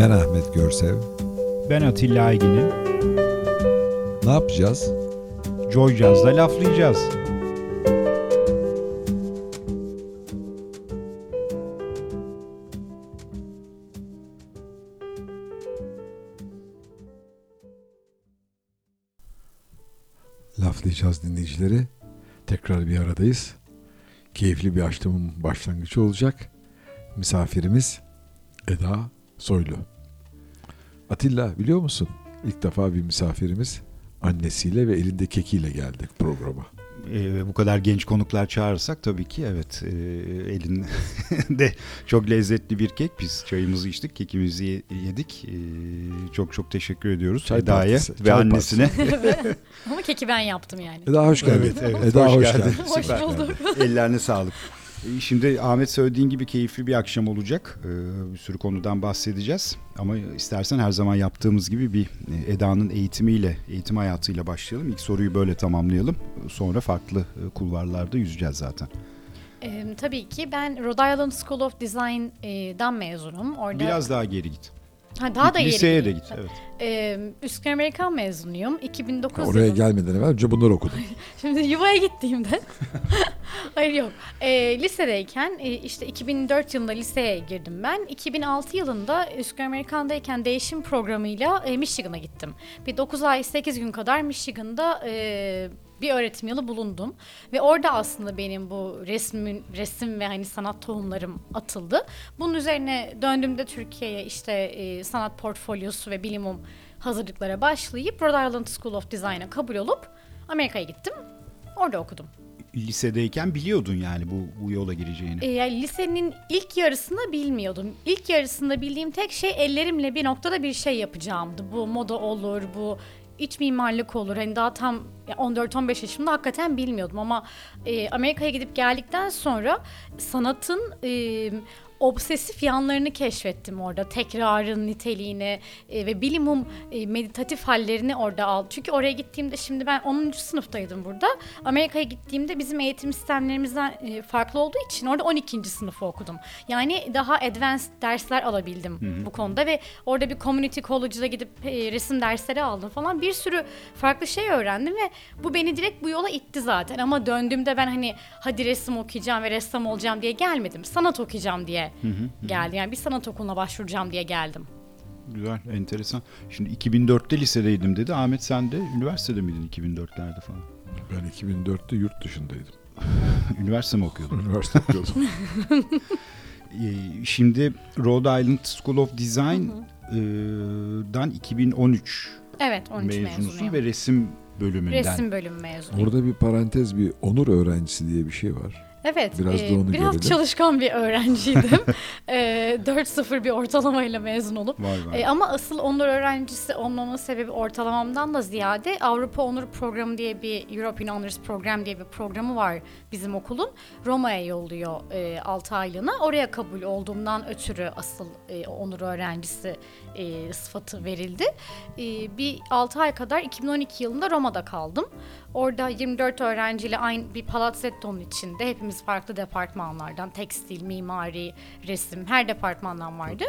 Ben Ahmet Görsev. Ben Atilla Aygin'im. Ne yapacağız? Joy Jazz'da laflayacağız. Laflayacağız dinleyicileri. Tekrar bir aradayız. Keyifli bir açtığımın başlangıcı olacak. Misafirimiz Eda Soylu. Atilla biliyor musun? İlk defa bir misafirimiz annesiyle ve elinde kekiyle geldi programa. Ee, bu kadar genç konuklar çağırırsak tabii ki evet e, elinde çok lezzetli bir kek. Biz çayımızı içtik, kekimizi yedik. E, çok çok teşekkür ediyoruz Çay Eda'ya partisi, ve çay annesine. Ama keki ben yaptım yani. Eda hoş geldin. Evet, evet. Eda Hoş hoş, geldin. geldin. Hoş bulduk. Ellerine sağlık. E, Şimdi Ahmet söylediğin gibi keyifli bir akşam olacak. Ee, Bir sürü konudan bahsedeceğiz. Ama istersen her zaman yaptığımız gibi bir e, Eda'nın eğitimiyle, eğitim hayatıyla başlayalım. İlk soruyu böyle tamamlayalım. Sonra farklı e, kulvarlarda yüzeceğiz zaten. Ee, tabii ki ben Rhode Island School of Design'dan mezunum. Orada Biraz daha geri git. Ha, daha da yeri Liseye de gideyim. git. Evet. Ee, Üsküdar Amerikan mezunuyum. 2009 Oraya yılında- gelmeden evvel önce bunları okudum. Şimdi yuvaya gittiğimde hayır yok. Ee, lisedeyken e, işte 2004 yılında liseye girdim ben. 2006 yılında Üsküdar Amerikan'dayken değişim programıyla e, Michigan'a gittim. Bir 9 ay 8 gün kadar Michigan'da e, bir öğretim yılı bulundum ve orada aslında benim bu resmin resim ve hani sanat tohumlarım atıldı. Bunun üzerine döndüğümde Türkiye'ye işte e, sanat portfolyosu ve bilimum hazırlıklara başlayıp Rhode Island School of Design'a kabul olup Amerika'ya gittim. Orada okudum. Lisedeyken biliyordun yani bu, bu yola gireceğini. E, yani lisenin ilk yarısında bilmiyordum. İlk yarısında bildiğim tek şey ellerimle bir noktada bir şey yapacağımdı. Bu moda olur, bu iç mimarlık olur. Hani daha tam ya 14-15 yaşımda hakikaten bilmiyordum ama e, Amerika'ya gidip geldikten sonra sanatın e, obsesif yanlarını keşfettim orada. Tekrarın niteliğini e, ve bilimum e, meditatif hallerini orada aldım. Çünkü oraya gittiğimde şimdi ben 10. sınıftaydım burada. Amerika'ya gittiğimde bizim eğitim sistemlerimizden e, farklı olduğu için orada 12. sınıfı okudum. Yani daha advanced dersler alabildim bu konuda ve orada bir community college'da gidip e, resim dersleri aldım falan. Bir sürü farklı şey öğrendim ve bu beni direkt bu yola itti zaten. Ama döndüğümde ben hani hadi resim okuyacağım ve ressam olacağım diye gelmedim. Sanat okuyacağım diye geldim. Yani bir sanat okuluna başvuracağım diye geldim. Güzel, enteresan. Şimdi 2004'te lisedeydim dedi. Ahmet sen de üniversitede miydin 2004'lerde falan? Ben 2004'te yurt dışındaydım. Üniversite mi okuyordun? Üniversite okuyordum. Ee, Şimdi Rhode Island School of Design'dan 2013 Evet 13 mezunusun mezunuyum. ve resim bölümünden. Resim bölümü mezunuyum. Orada bir parantez bir onur öğrencisi diye bir şey var. Evet. Biraz da e, onu biraz görelim. çalışkan bir öğrenciydim. e, 4-0 bir ortalamayla mezun olup. Vay vay. E, ama asıl onur öğrencisi olmamın sebebi ortalamamdan da ziyade Avrupa Onur Programı diye bir European Honors Program diye bir programı var bizim okulun. Roma'ya yolluyor e, 6 aylığına. Oraya kabul olduğumdan ötürü asıl e, onur öğrencisi e, sıfatı verildi. E, bir 6 ay kadar 2012 yılında Roma'da kaldım. Orada 24 öğrenciyle aynı bir palazzetto'nun içinde hepimiz farklı departmanlardan tekstil, mimari, resim her departmandan vardı.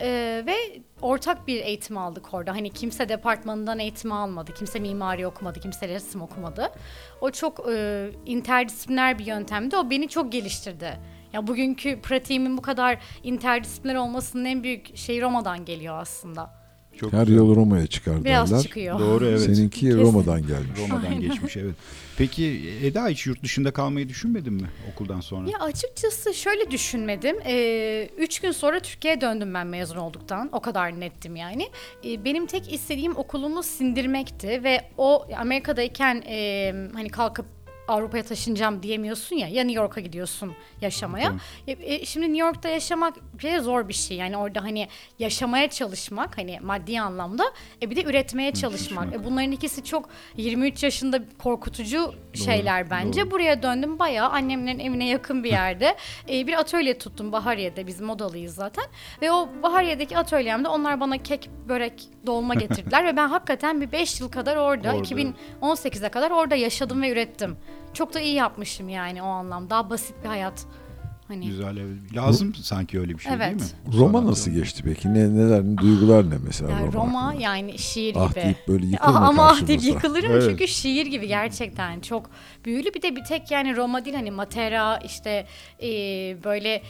Ee, ve ortak bir eğitim aldık orada. Hani kimse departmanından eğitim almadı, kimse mimari okumadı, kimse resim okumadı. O çok e, interdisipliner bir yöntemdi. O beni çok geliştirdi. Ya bugünkü pratiğimin bu kadar interdisipliner olmasının en büyük şeyi Roma'dan geliyor aslında. Çok Her güzel. yol Roma'ya çıkar Biraz derler. çıkıyor. Doğru evet. Seninki Kesin. Roma'dan gelmiş. Roma'dan geçmiş evet. Peki Eda hiç yurt dışında kalmayı düşünmedin mi okuldan sonra? Ya açıkçası şöyle düşünmedim. Ee, üç gün sonra Türkiye'ye döndüm ben mezun olduktan. O kadar nettim yani. Ee, benim tek istediğim okulumu sindirmekti ve o Amerika'dayken e, hani kalkıp Avrupa'ya taşınacağım diyemiyorsun ya. Ya New York'a gidiyorsun yaşamaya. E, e, şimdi New York'ta yaşamak bir zor bir şey. Yani orada hani yaşamaya çalışmak hani maddi anlamda e bir de üretmeye çalışmak. E, bunların ikisi çok 23 yaşında korkutucu şeyler bence. Buraya döndüm bayağı annemlerin evine yakın bir yerde. e, bir atölye tuttum Bahariye'de. Biz modalıyız zaten. Ve o Bahariye'deki atölyemde onlar bana kek, börek, dolma getirdiler ve ben hakikaten bir 5 yıl kadar orada, Orada. 2018'e kadar orada yaşadım ve ürettim. Çok da iyi yapmışım yani o anlamda. Daha basit bir hayat Hani Güzel evet. Lazım sanki öyle bir şey Evet. değil mi? Roma Sanat nasıl geçti peki? Ne neler duygular ne mesela yani Roma? Roma hakkında? yani şiir Ah gibi. deyip böyle yıkılma Ah, ama ah deyip karşımıza. yıkılırım Evet. çünkü şiir gibi gerçekten çok büyülü bir de bir tek yani Roma değil hani Matera işte e, böyle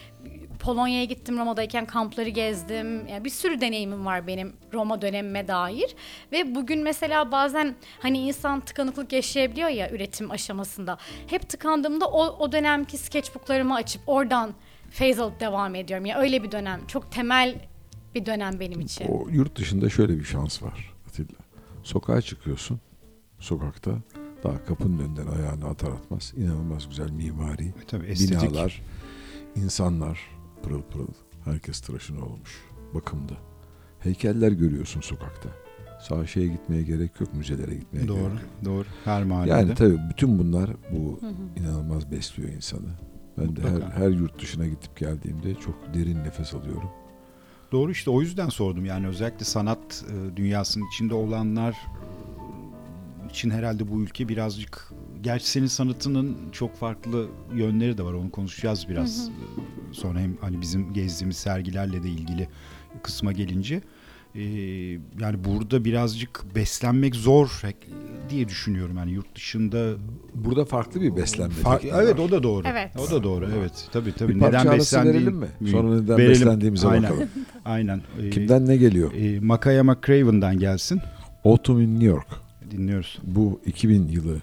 Polonya'ya gittim Roma'dayken kampları gezdim. Yani bir sürü deneyimim var benim Roma dönemime dair ve bugün mesela bazen hani insan tıkanıklık yaşayabiliyor ya üretim aşamasında. Hep tıkandığımda o, o dönemki sketchbooklarımı açıp oradan feyz alıp devam ediyorum. Ya öyle bir dönem. Çok temel bir dönem benim için. O yurt dışında şöyle bir şans var Atilla. Sokağa çıkıyorsun. Sokakta daha kapının önünden ayağını atar atmaz. inanılmaz güzel mimari. E, Tabii estetik. Binalar, insanlar pırıl pırıl. Herkes tıraşın olmuş. Bakımda. Heykeller görüyorsun sokakta. Sağ şeye gitmeye gerek yok, müzelere gitmeye gerek Doğru, yok. doğru. Her mahallede. Yani tabii bütün bunlar bu inanılmaz besliyor insanı. Ben de her, Mutlaka. her yurt dışına gidip geldiğimde çok derin nefes alıyorum. Doğru işte o yüzden sordum yani özellikle sanat e, dünyasının içinde olanlar için herhalde bu ülke birazcık gerçi senin sanatının çok farklı yönleri de var onu konuşacağız biraz E, sonra hem hani bizim gezdiğimiz sergilerle de ilgili kısma gelince E, yani burada birazcık beslenmek zor diye düşünüyorum yani yurt dışında Burada farklı bir beslenme Fa- tekniği evet var. o da doğru. Evet. O da doğru. Evet. Tabii tabii. Bir neden arası beslendiğin verelim mi? Sonra neden Verelim. beslendiğimize Aynen. bakalım. Aynen. Ee, Kimden ne geliyor? E, Makaya McCraven'dan gelsin. Autumn in New York. Dinliyoruz. Bu 2000 yılının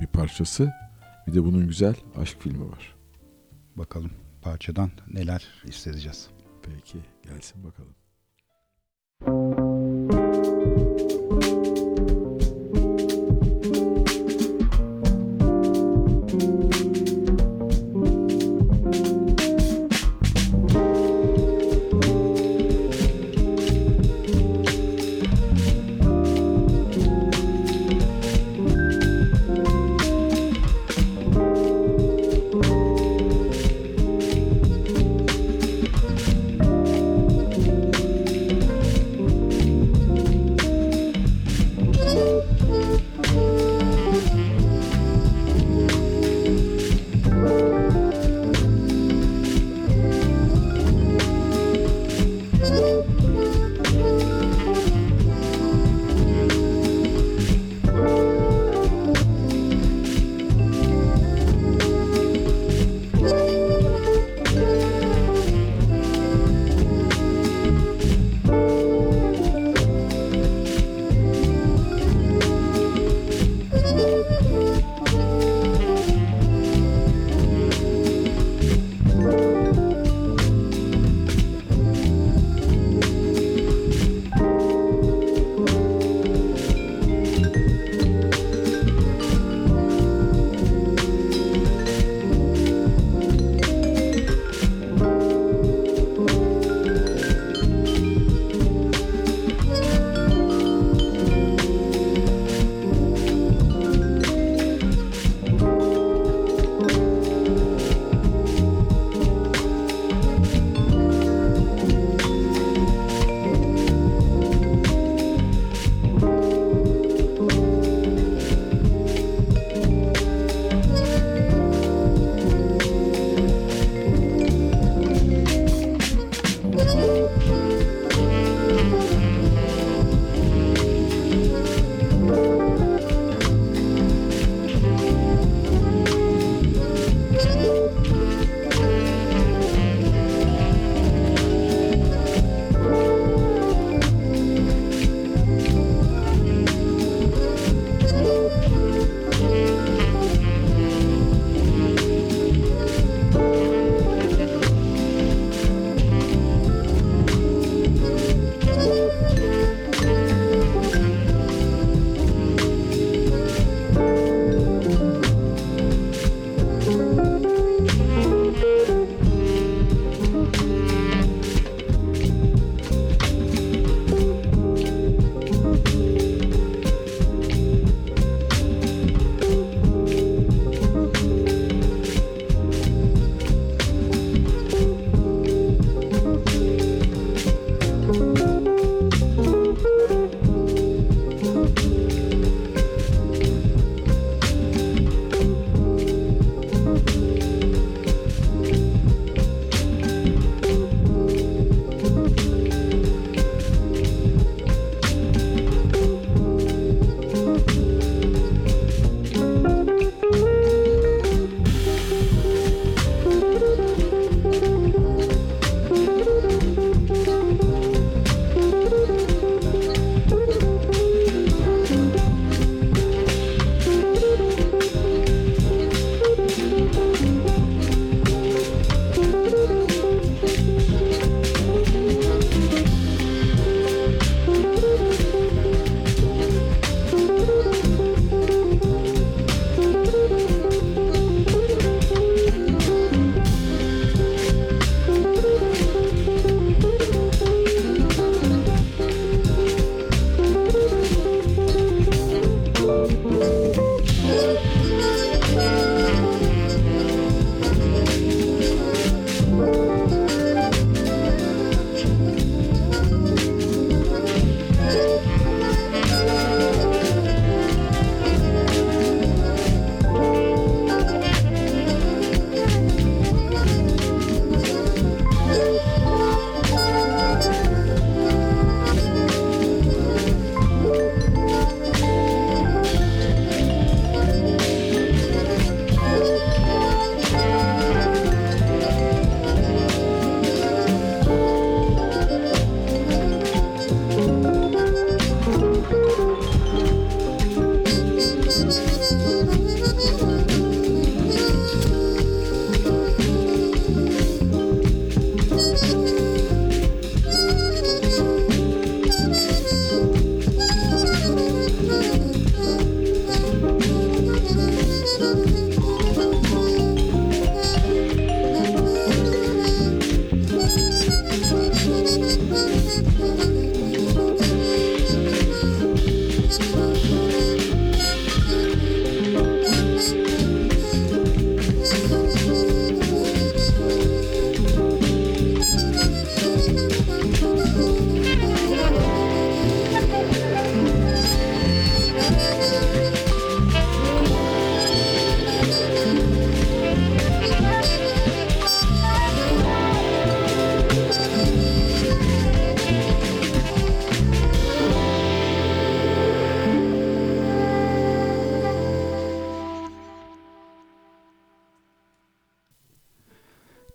bir parçası. Bir de bunun güzel aşk filmi var. Bakalım parçadan neler hissedeceğiz. Peki gelsin bakalım. Thank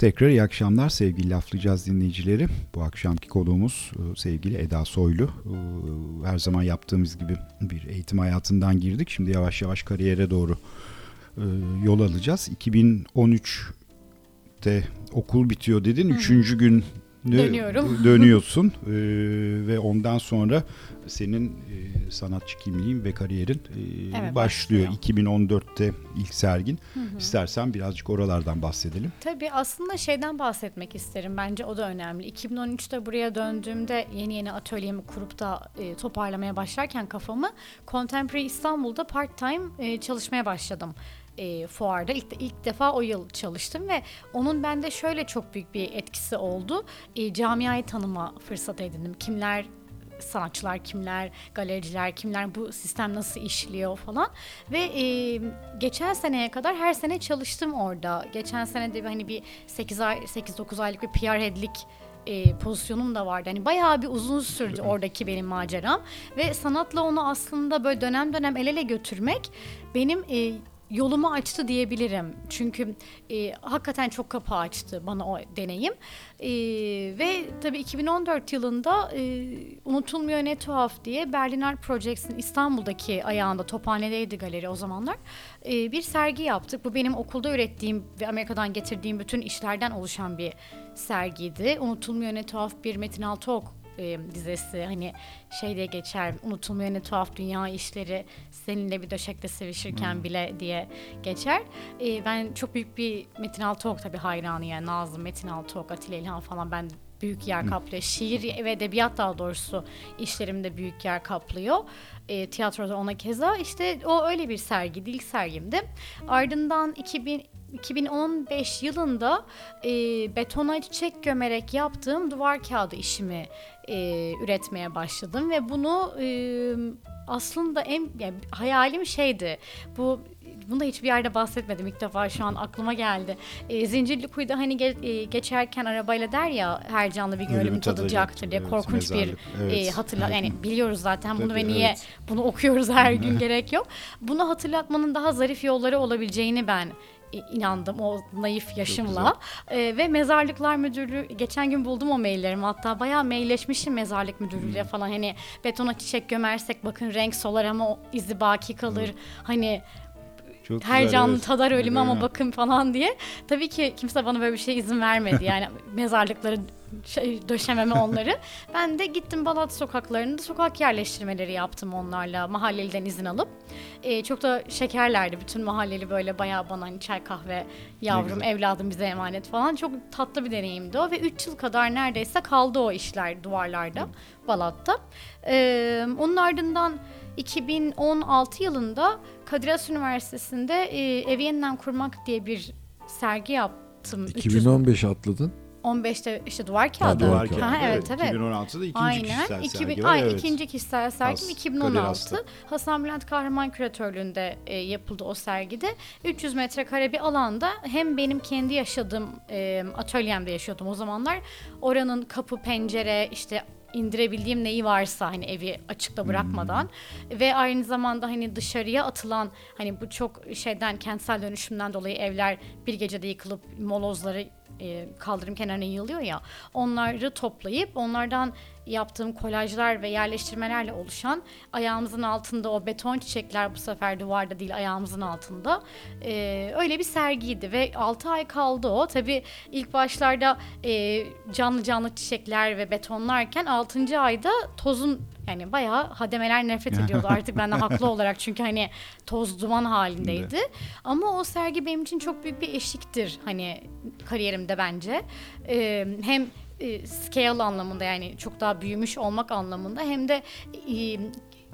Tekrar iyi akşamlar sevgili laflayacağız dinleyicileri. Bu akşamki konuğumuz e, sevgili Eda Soylu. E, her zaman yaptığımız gibi bir eğitim hayatından girdik. Şimdi yavaş yavaş kariyere doğru e, yol alacağız. 2013'te okul bitiyor dedin. Üçüncü gün Dönüyorum. dönüyorsun ee, ve ondan sonra senin e, sanatçı kimliğin ve kariyerin e, Evet, başlıyor. başlıyor. 2014'te ilk sergin. İstersen birazcık oralardan bahsedelim. Tabii aslında şeyden bahsetmek isterim. Bence o da önemli. 2013'te buraya döndüğümde yeni yeni atölyemi kurup da e, toparlamaya başlarken kafamı Contemporary İstanbul'da part time e, çalışmaya başladım. E, fuarda ilk, ilk defa o yıl çalıştım ve onun bende şöyle çok büyük bir etkisi oldu. E, camiayı tanıma fırsatı edindim. Kimler sanatçılar kimler, galericiler kimler, bu sistem nasıl işliyor falan. Ve e, geçen seneye kadar her sene çalıştım orada. Geçen sene de hani bir 8 ay 8-9 aylık bir PR head'lik e, pozisyonum da vardı. Hani bayağı bir uzun sürdü oradaki benim maceram ve sanatla onu aslında böyle dönem dönem el ele götürmek benim e, yolumu açtı diyebilirim. Çünkü e, hakikaten çok kapı açtı bana o deneyim. E, ve tabii 2014 yılında e, Unutulmuyor Ne Tuhaf diye Berliner Projects'in İstanbul'daki ayağında Tophane'deydi galeri o zamanlar. E, bir sergi yaptık. Bu benim okulda ürettiğim ve Amerika'dan getirdiğim bütün işlerden oluşan bir sergiydi. Unutulmuyor Ne Tuhaf bir Metin Altıok e, dizesi hani şeyde geçer unutulmuyor ne tuhaf dünya işleri seninle bir döşekte sevişirken bile diye geçer. E, ben çok büyük bir Metin Altıok tabii hayranı yani Nazım, Metin Altıok, Atilla İlhan falan ben büyük yer kaplıyor. Şiir ve edebiyat daha doğrusu işlerimde büyük yer kaplıyor. E, tiyatroda ona keza işte o öyle bir sergiydi ilk sergimdi. Ardından 2000 2015 yılında e, betona çiçek gömerek yaptığım duvar kağıdı işimi e, üretmeye başladım ve bunu e, aslında en yani hayalim şeydi. Bu bunu da hiçbir yerde bahsetmedim ilk defa şu an aklıma geldi. E, Zincirlikuyu'da hani ge- e, geçerken arabayla der ya her canlı bir gün Ölümü ölümü tadacaktır diye Evet, korkunç bir mezarlık, evet. e, hatırla yani biliyoruz zaten bunu Tabii, ve niye evet. bunu okuyoruz her gün gerek yok. Bunu hatırlatmanın daha zarif yolları olabileceğini ben e, inandım o naif yaşımla. E, ve Mezarlıklar Müdürlüğü geçen gün buldum o maillerimi. Hatta bayağı mailleşmişim Mezarlık Müdürlüğü'yle falan. Hani betona çiçek gömersek bakın renk solar ama o izi baki kalır. Hani Çok her canlı evet. tadar ölümü ama bakın falan diye. Tabii ki kimse bana böyle bir şey izin vermedi. Yani mezarlıkları şey, döşememe onları. Ben de gittim Balat sokaklarında sokak yerleştirmeleri yaptım onlarla mahalleliden izin alıp. Ee, çok da şekerlerdi. Bütün mahalleli böyle bayağı bana hani çay kahve yavrum evladım bize emanet falan. Çok tatlı bir deneyimdi o ve 3 yıl kadar neredeyse kaldı o işler duvarlarda Balat'ta. Ee, onun ardından 2016 yılında Kadir Has Üniversitesi'nde e, Evi Yeniden Kurmak diye bir sergi yaptım. 2015 atladın. 2015'te işte duvar kağıdı. duvar Duvar kağıdı. Ha, evet evet. 2016'da ikinci Aynen. kişisel 2000, sergi var. ay, evet. ikinci kişisel sergim Has- Kadir 2016. Has'ta. Hasan Bülent Kahraman küratörlüğünde e, yapıldı o sergide. 300 metrekare bir alanda hem benim kendi yaşadığım e, atölyemde yaşıyordum o zamanlar. Oranın kapı, pencere, işte indirebildiğim neyi varsa hani evi açıkta bırakmadan ve aynı zamanda hani dışarıya atılan hani bu çok şeyden kentsel dönüşümden dolayı evler bir gecede yıkılıp molozları e, kaldırım kenarına yığılıyor ya onları toplayıp onlardan yaptığım kolajlar ve yerleştirmelerle oluşan ayağımızın altında o beton çiçekler bu sefer duvarda değil ayağımızın altında e, öyle bir sergiydi ve 6 ay kaldı o tabi ilk başlarda e, canlı canlı çiçekler ve betonlarken 6. ayda tozun yani bayağı hademeler nefret ediyordu artık benden haklı olarak çünkü hani toz duman halindeydi. Ama o sergi benim için çok büyük bir eşiktir hani kariyerimde bence. Ee, hem e, scale anlamında yani çok daha büyümüş olmak anlamında hem de e,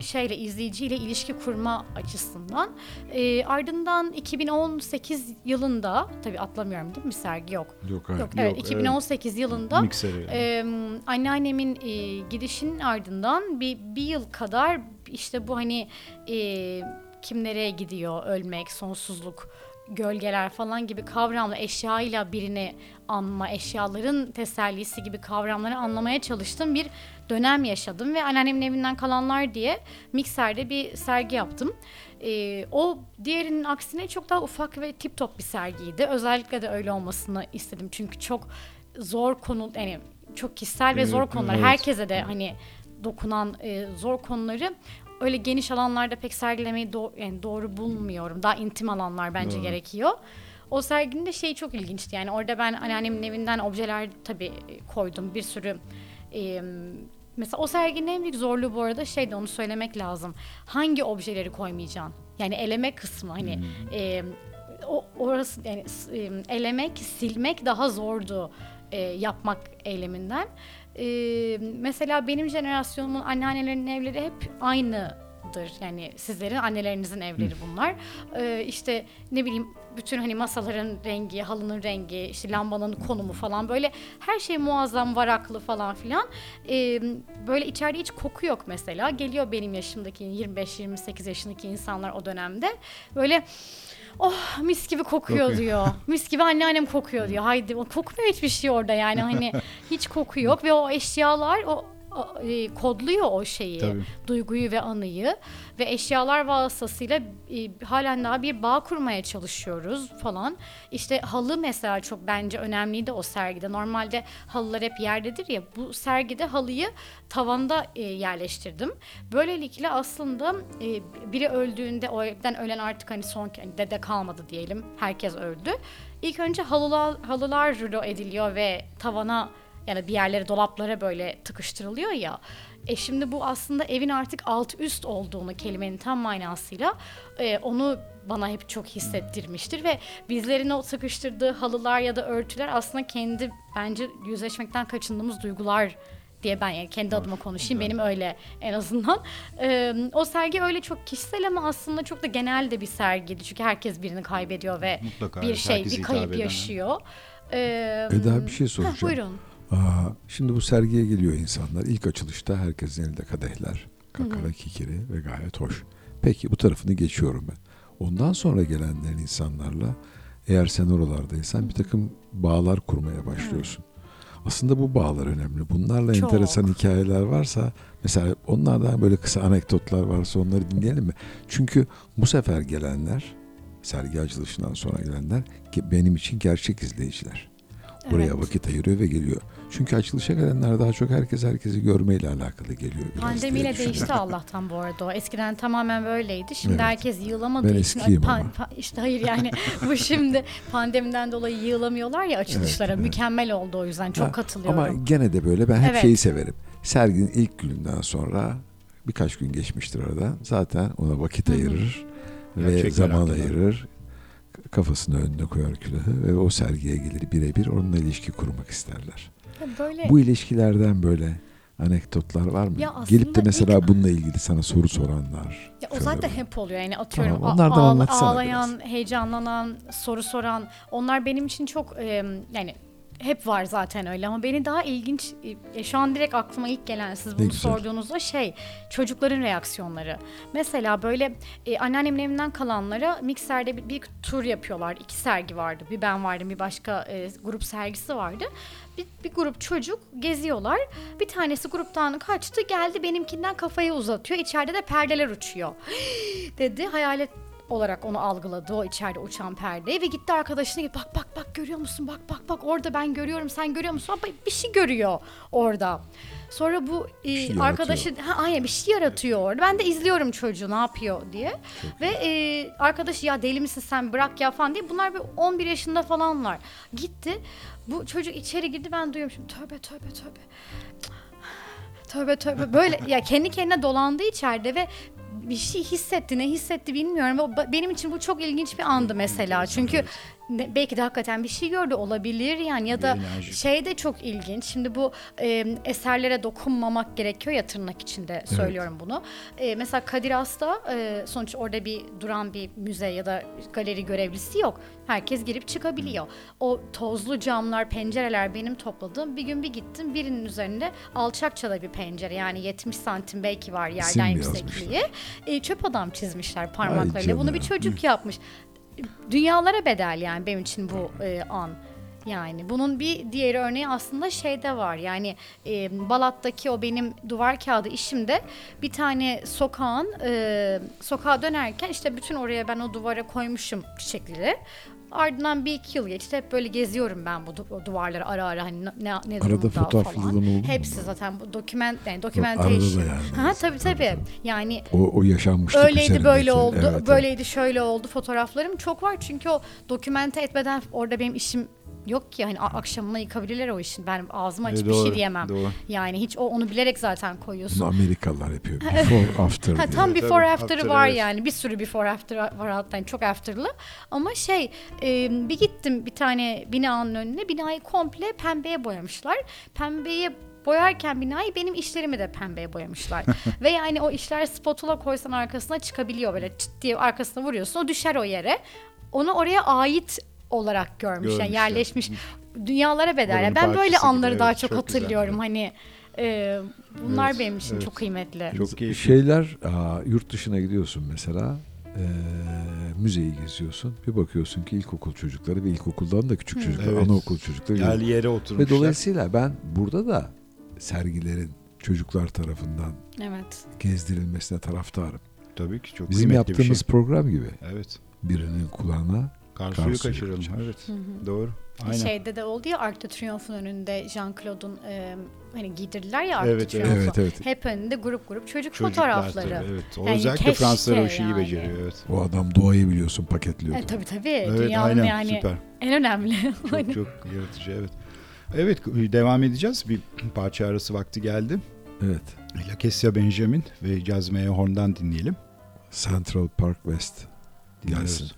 şeyle izleyiciyle ilişki kurma açısından. Ee, ardından 2018 yılında tabii atlamıyorum değil mi sergi yok. Yok hayır. Yok, evet 2018 yılında Mikseri yani. ee, anneannemin e, gidişinin ardından bir, bir yıl kadar işte bu hani e, kim nereye gidiyor ölmek, sonsuzluk, gölgeler falan gibi kavramla eşyayla birini anma, eşyaların tesellisi gibi kavramları anlamaya çalıştığım bir dönem yaşadım ve anneannemin evinden kalanlar diye Mikser'de bir sergi yaptım. E, o diğerinin aksine çok daha ufak ve tip top bir sergiydi. Özellikle de öyle olmasını istedim. Çünkü çok zor konu yani çok kişisel ve zor konular. Herkese de hani dokunan e, zor konuları öyle geniş alanlarda pek sergilemeyi do- yani doğru bulmuyorum. Daha intim alanlar bence Doğru. gerekiyor. O serginin de şey çok ilginçti. Yani orada ben anneannemin evinden objeler tabii e, koydum. Bir sürü e, mesela o serginin en büyük zorluğu bu arada şeydi onu söylemek lazım. Hangi objeleri koymayacaksın? Yani eleme kısmı hani e, o orası yani elemek, silmek daha zordu e, yapmak eyleminden. E, mesela benim jenerasyonumun anneannelerinin evleri hep aynıdır. Yani sizlerin annelerinizin evleri bunlar. E, işte ne bileyim bütün hani masaların rengi, halının rengi, işte lambanın konumu falan böyle her şey muazzam varaklı falan filan. E, böyle içeride hiç koku yok mesela. Geliyor benim yaşımdaki 25-28 yaşındaki insanlar o dönemde. Böyle Oh mis gibi kokuyor, Kokuyor. diyor. Mis gibi anneannem kokuyor diyor. Haydi kokmuyor hiçbir şey orada yani hani hiç koku yok ve o eşyalar o, kodluyor o şeyi, Tabii. duyguyu ve anıyı ve eşyalar vasıtasıyla e, halen daha bir bağ kurmaya çalışıyoruz falan. İşte halı mesela çok bence önemliydi o sergide. Normalde halılar hep yerdedir ya. Bu sergide halıyı tavanda e, yerleştirdim. Böylelikle aslında e, biri öldüğünde o evden ölen artık hani son hani dede kalmadı diyelim. Herkes öldü. İlk önce halılar halılar rulo ediliyor ve tavana yani bir yerlere dolaplara böyle tıkıştırılıyor ya. E şimdi bu aslında evin artık alt üst olduğunu kelimenin tam manasıyla e, onu bana hep çok hissettirmiştir ve bizlerin o sıkıştırdığı halılar ya da örtüler aslında kendi bence yüzleşmekten kaçındığımız duygular diye ben yani kendi adıma konuşayım benim öyle en azından. E, o sergi öyle çok kişisel ama aslında çok da genel de bir sergiydi çünkü herkes birini kaybediyor ve Mutlaka, bir şey bir kayıp eden. yaşıyor. E, Eda bir şey heh, soracağım. buyurun. Aa, şimdi bu sergiye geliyor insanlar. İlk açılışta herkesin elinde kadehler, kakara kikiri ve gayet hoş. Peki bu tarafını geçiyorum ben. Ondan sonra gelenlerin insanlarla eğer sen oralardaysan bir takım bağlar kurmaya başlıyorsun. Aslında bu bağlar önemli. Bunlarla Çok. enteresan hikayeler varsa mesela onlardan böyle kısa anekdotlar varsa onları dinleyelim mi? Çünkü bu sefer gelenler sergi açılışından sonra gelenler benim için gerçek izleyiciler. Buraya Evet. vakit ayırıyor ve geliyor. Çünkü açılışa gelenler daha çok herkes herkesi görmeyle alakalı geliyor. Pandemiyle değişti Allah'tan bu arada o. Eskiden tamamen böyleydi. Şimdi Evet. herkes yığılamadığı Ben için. eskiyim ama. pa- işte hayır yani bu şimdi pandemiden dolayı yığılamıyorlar ya açılışlara. Evet, evet. Mükemmel oldu o yüzden. Çok Ha, katılıyorum. Ama gene de böyle ben hep Evet. şeyi severim. Serginin ilk gününden sonra birkaç gün geçmiştir aradan. Zaten ona vakit ayırır ve Gerçek zaman ayırır. Kafasını önüne koyar külahı ve o sergiye gelir birebir onunla ilişki kurmak isterler. Ya Böyle Bu ilişkilerden böyle anekdotlar var mı? Ya Gelip de mesela ilk- bununla ilgili sana soru soranlar. Ya o zaten hep oluyor yani atıyorum Tamam, onlardan ağ- ağlayan, heyecanlanan, soru soran onlar benim için çok e, yani hep var zaten öyle ama beni daha ilginç e, şu an direkt aklıma ilk gelen siz bunu sorduğunuzda şey çocukların reaksiyonları. Mesela böyle e, anneannemin evinden kalanlara mikserde bir, bir tur yapıyorlar. İki sergi vardı. Bir ben vardım bir başka e, grup sergisi vardı. Bir, bir grup çocuk geziyorlar. Bir tanesi gruptan kaçtı geldi benimkinden kafayı uzatıyor. İçeride de perdeler uçuyor. dedi hayalet olarak onu algıladı o içeride uçan perdeyi ve gitti arkadaşına gibi bak bak bak görüyor musun bak bak bak orada ben görüyorum sen görüyor musun Bak, bir şey görüyor orada. Sonra bu e, şey arkadaşı ha, aynen bir şey yaratıyor orada. Ben de izliyorum çocuğu ne yapıyor diye. Ve e, arkadaşı ya deli misin sen bırak ya falan diye. Bunlar bir 11 yaşında falanlar. Gitti. Bu çocuk içeri girdi ben duyuyorum şimdi tövbe tövbe tövbe. Tövbe tövbe böyle ya kendi kendine dolandı içeride ve bir şey hissetti ne hissetti bilmiyorum benim için bu çok ilginç bir andı mesela. Çünkü ne- belki de hakikaten bir şey gördü olabilir yani ya da enerji. şey de çok ilginç. Şimdi bu e, eserlere dokunmamak gerekiyor ya tırnak içinde söylüyorum bunu. E, mesela Kadir Has'ta e, sonuç orada bir duran bir müze ya da galeri görevlisi yok. Herkes girip çıkabiliyor. O tozlu camlar pencereler benim topladığım bir gün bir gittim birinin üzerinde alçakça da bir pencere. Yani 70 santim belki var yerden yüksekliği. E, çöp adam çizmişler parmaklarıyla. Bunu bir çocuk yapmış dünyalara bedel yani benim için bu e, an. Yani bunun bir diğer örneği aslında şeyde var. Yani e, Balat'taki o benim duvar kağıdı işimde bir tane sokağın e, sokağa dönerken işte bütün oraya ben o duvara koymuşum çiçekleri. Ardından bir iki yıl geçti. Hep böyle geziyorum ben bu du- duvarları ara ara hani ne, ne Arada durumda falan. oldu mu? Hepsi zaten bu doküment yani documentation. yani. Ha, tabii tabii. Yani O, o yaşanmışlık Öyleydi üzerindeki- böyle oldu, Evet, evet. böyleydi şöyle oldu fotoğraflarım çok var çünkü o dokümente etmeden orada benim işim yok ki hani akşamına yıkabilirler o işin. Ben ağzıma açıp E, bir şey doğru, diyemem. doğru. Yani hiç o onu bilerek zaten koyuyorsun. Bunu Amerikalılar yapıyor. Before, after Ha, diye. tam Tabii, before after'ı after, var evet. yani bir sürü before after var hatta yani çok after'lı ama şey e, bir gittim bir tane binanın önüne binayı komple pembeye boyamışlar pembeye boyarken binayı benim işlerimi de pembeye boyamışlar ve yani o işler spatula koysan arkasına çıkabiliyor böyle çıt diye arkasına vuruyorsun o düşer o yere onu oraya ait olarak görmüş yani Görmüşler. yerleşmiş dünyalara bedel Yani ben böyle parçası gibi, anları daha evet, çok, çok güzel. hatırlıyorum hani e, bunlar Evet, benim için evet. çok kıymetli. Çok keyifli. Şeyler aa, yurt dışına gidiyorsun mesela e, müzeyi geziyorsun bir bakıyorsun ki ilkokul çocukları ve ilkokuldan da küçük çocuklar Evet. anaokul çocukları Yerli yere ve oturmuşlar. dolayısıyla ben burada da sergilerin çocuklar tarafından Evet. gezdirilmesine taraftarım. Tabii ki çok Bizim kıymetli yaptığımız bir şey. program gibi Evet. birinin kulağına Karsuyu Karsuyu kaçıralım. kaçıralım. Evet. Hı hı. Doğru. Aynen. Şeyde de oldu ya Arc de Triomphe'un önünde Jean-Claude'un e, hani giydirdiler ya Arc Evet, de evet. Triomphe'u. evet evet Hep önünde grup grup çocuk Çocuklar fotoğrafları. tabii, evet. O Yani özellikle Fransızlar o şeyi yani. beceriyor. Evet. o adam doğayı biliyorsun paketliyordu. E, tabii tabii. Evet Dünyanın aynen yani süper. en önemli. Çok çok yaratıcı evet. Evet devam edeceğiz. Bir parça arası vakti geldi. Evet. La Kessia Benjamin ve Cazmeye Horn'dan dinleyelim. Central Park West Dinliyoruz. gelsin.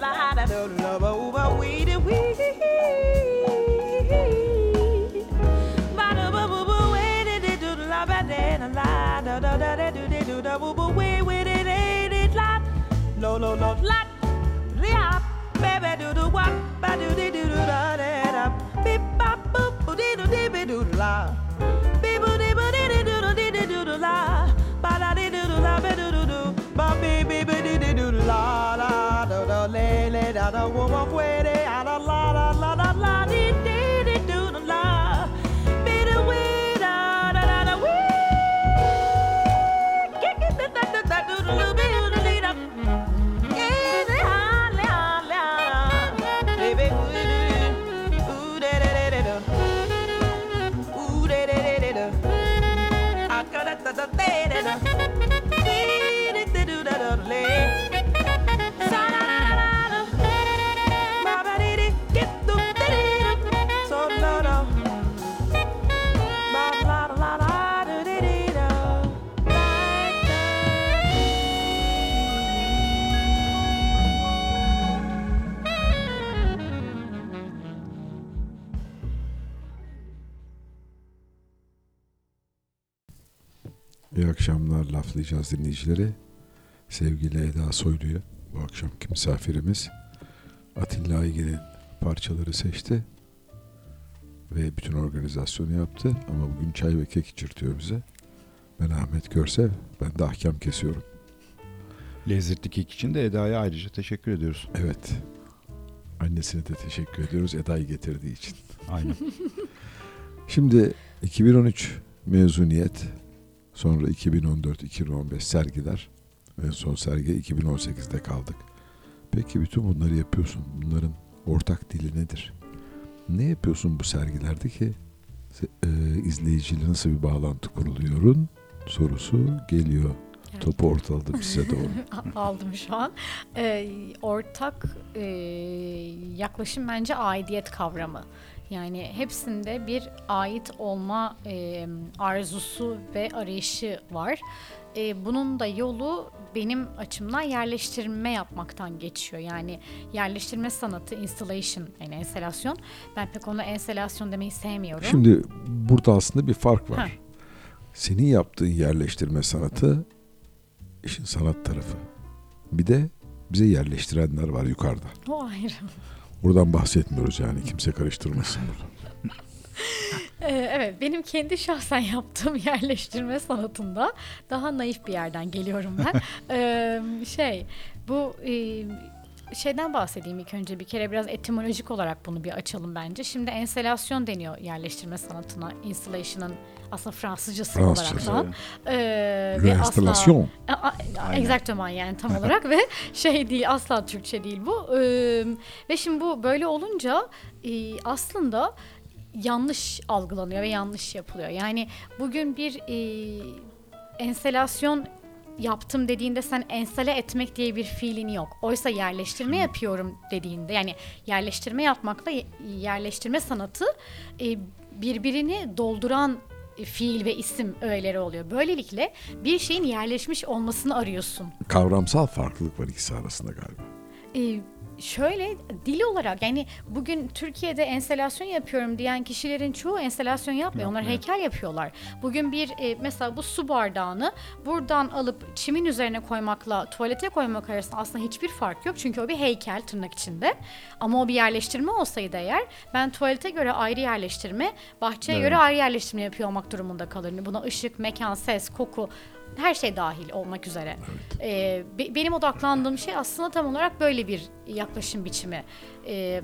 down the high to love over we did we Low, low, low, lot, riap, baby, do do wop, ba do do do do da da da, bip bop boop, do do do do la. Le le da da wo laflayacağız dinleyicileri. Sevgili Eda Soylu'ya bu akşamki misafirimiz Atilla Aygin'in parçaları seçti ve bütün organizasyonu yaptı ama bugün çay ve kek içirtiyor bize. Ben Ahmet Görsev, ben de ahkam kesiyorum. Lezzetli kek için de Eda'ya ayrıca teşekkür ediyoruz. Evet, annesine de teşekkür ediyoruz Eda'yı getirdiği için. Aynen. Şimdi 2013 mezuniyet, sonra 2014-2015 sergiler, en son sergi 2018'de kaldık. Peki bütün bunları yapıyorsun. Bunların ortak dili nedir? Ne yapıyorsun bu sergilerde ki e, izleyiciyle nasıl bir bağlantı kuruluyorun sorusu geliyor. Topu ortaladım size doğru. aldım şu an. Ee, ortak e, yaklaşım bence aidiyet kavramı. Yani hepsinde bir ait olma e, arzusu ve arayışı var. E, bunun da yolu benim açımdan yerleştirme yapmaktan geçiyor. Yani yerleştirme sanatı, installation yani enstelasyon. Ben pek ona enstelasyon demeyi sevmiyorum. Şimdi burada aslında bir fark var. Ha. Senin yaptığın yerleştirme sanatı işin sanat tarafı. Bir de bize yerleştirenler var yukarıda. O ayrı. Buradan bahsetmiyoruz yani kimse karıştırmasın burada. Ee, evet, benim kendi şahsen yaptığım yerleştirme sanatında daha naif bir yerden geliyorum ben. Ee, şey, bu e, şeyden bahsedeyim ilk önce bir kere biraz etimolojik olarak bunu bir açalım bence. Şimdi enstelasyon deniyor yerleştirme sanatına, installation'ın aslında Fransızcası Fransızcası, olarak da. Ee, ve asla-. A- Exactement yani tam olarak ve şey değil asla Türkçe değil bu. Ee, ve şimdi bu böyle olunca e, aslında yanlış algılanıyor ve yanlış yapılıyor. Yani bugün bir e, enstelasyon yaptım dediğinde sen enstale etmek diye bir fiilin yok. Oysa yerleştirme yapıyorum dediğinde yani yerleştirme yapmakla ye- yerleştirme sanatı e, birbirini dolduran fiil ve isim öğeleri oluyor. Böylelikle bir şeyin yerleşmiş olmasını arıyorsun. Kavramsal farklılık var ikisi arasında galiba. Ee, şöyle dil olarak yani bugün Türkiye'de enstelasyon yapıyorum diyen kişilerin çoğu enstelasyon yapmıyor. Onlar heykel yapıyorlar. Bugün bir e, mesela bu su bardağını buradan alıp çimin üzerine koymakla tuvalete koymak arasında aslında hiçbir fark yok. Çünkü o bir heykel tırnak içinde. Ama o bir yerleştirme olsaydı eğer ben tuvalete göre ayrı yerleştirme, bahçeye Evet. göre ayrı yerleştirme yapıyor olmak durumunda kalırım. Buna ışık, mekan, ses, koku her şey dahil olmak üzere. Ee, be- benim odaklandığım şey aslında tam olarak böyle bir yaklaşım biçimi. Ee,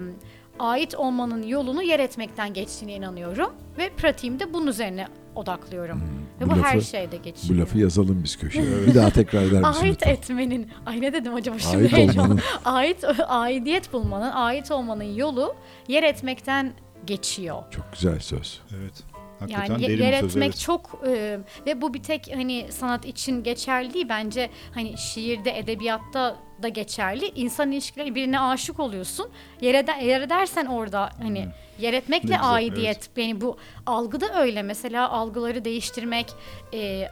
ait olmanın yolunu yer etmekten geçtiğine inanıyorum ve pratiğimde bunun üzerine odaklıyorum. Ve Bu bu, her lafı- şeyde geçiyor. Bu lafı yazalım biz köşeye. Bir daha tekrar eder misin Ait lütfen? etmenin, ay ne dedim acaba şimdi Ait heyecan. olmanın. Ait, aidiyet bulmanın, ait olmanın yolu yer etmekten geçiyor. Çok güzel söz. Evet. Hakikaten Yani derin yer bir söz, etmek evet. çok e, ve bu bir tek hani sanat için geçerli değil bence hani şiirde edebiyatta da geçerli. İnsan ilişkileri birine aşık oluyorsun. Yer, eder, yer edersen orada hani yer Ne etmekle güzel, aidiyet beni bu algıda öyle mesela algıları değiştirmek e,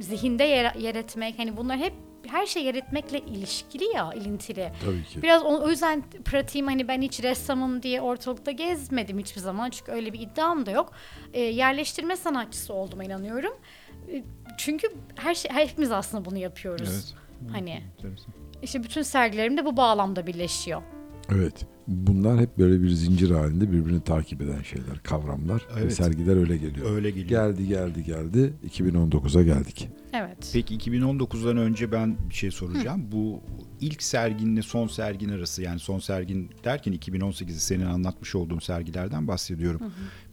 zihinde yer, yer etmek hani bunlar hep her şey yer etmekle ilişkili ya ilintili. Tabii ki. Biraz o, o yüzden pratiğim hani ben hiç ressamım diye ortalıkta gezmedim hiçbir zaman. Çünkü öyle bir iddiam da yok. E, yerleştirme sanatçısı olduğuma inanıyorum. E, çünkü her şey hepimiz aslında bunu yapıyoruz. Evet. Hani Enteresan. işte bütün sergilerim de bu bağlamda birleşiyor. Evet. Bunlar hep böyle bir zincir halinde birbirini takip eden şeyler, kavramlar. Ve Evet. sergiler öyle geliyor. Öyle geliyor. Geldi geldi geldi. 2019'a geldik. Evet. Peki 2019'dan önce ben bir şey soracağım. Bu ilk serginle son sergin arası yani son sergin derken 2018'i senin anlatmış olduğum sergilerden bahsediyorum.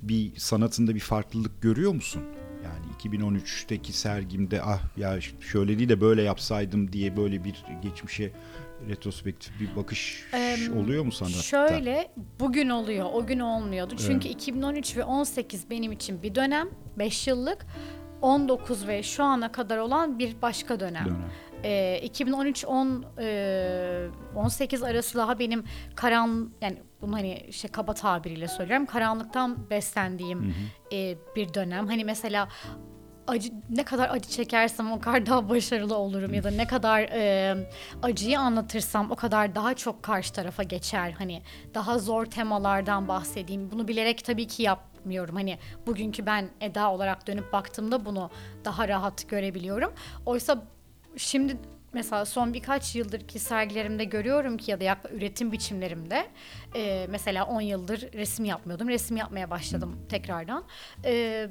Bir sanatında bir farklılık görüyor musun? Yani 2013'teki sergimde ah ya şöyle değil de böyle yapsaydım diye böyle bir geçmişe retrospektif bir bakış Em, oluyor mu sanatta? Şöyle bugün oluyor, o gün olmuyordu. Çünkü 2013 ve 18 benim için bir dönem, 5 yıllık. 19 ve şu ana kadar olan bir başka dönem. Dönem. Ee, 2013 10 e, 18 arası daha benim karan yani bunu hani işte kaba tabiriyle söylüyorum. Karanlıktan beslendiğim e, bir dönem. Hani mesela acı ne kadar acı çekersem o kadar daha başarılı olurum ya da ne kadar e, acıyı anlatırsam o kadar daha çok karşı tarafa geçer. Hani daha zor temalardan bahsedeyim. Bunu bilerek tabii ki yapmıyorum. Hani bugünkü ben Eda olarak dönüp baktığımda bunu daha rahat görebiliyorum. Oysa şimdi mesela son birkaç yıldır ki sergilerimde görüyorum ki ya da üretim biçimlerimde e, mesela 10 yıldır resim yapmıyordum. Resim yapmaya başladım tekrardan. E,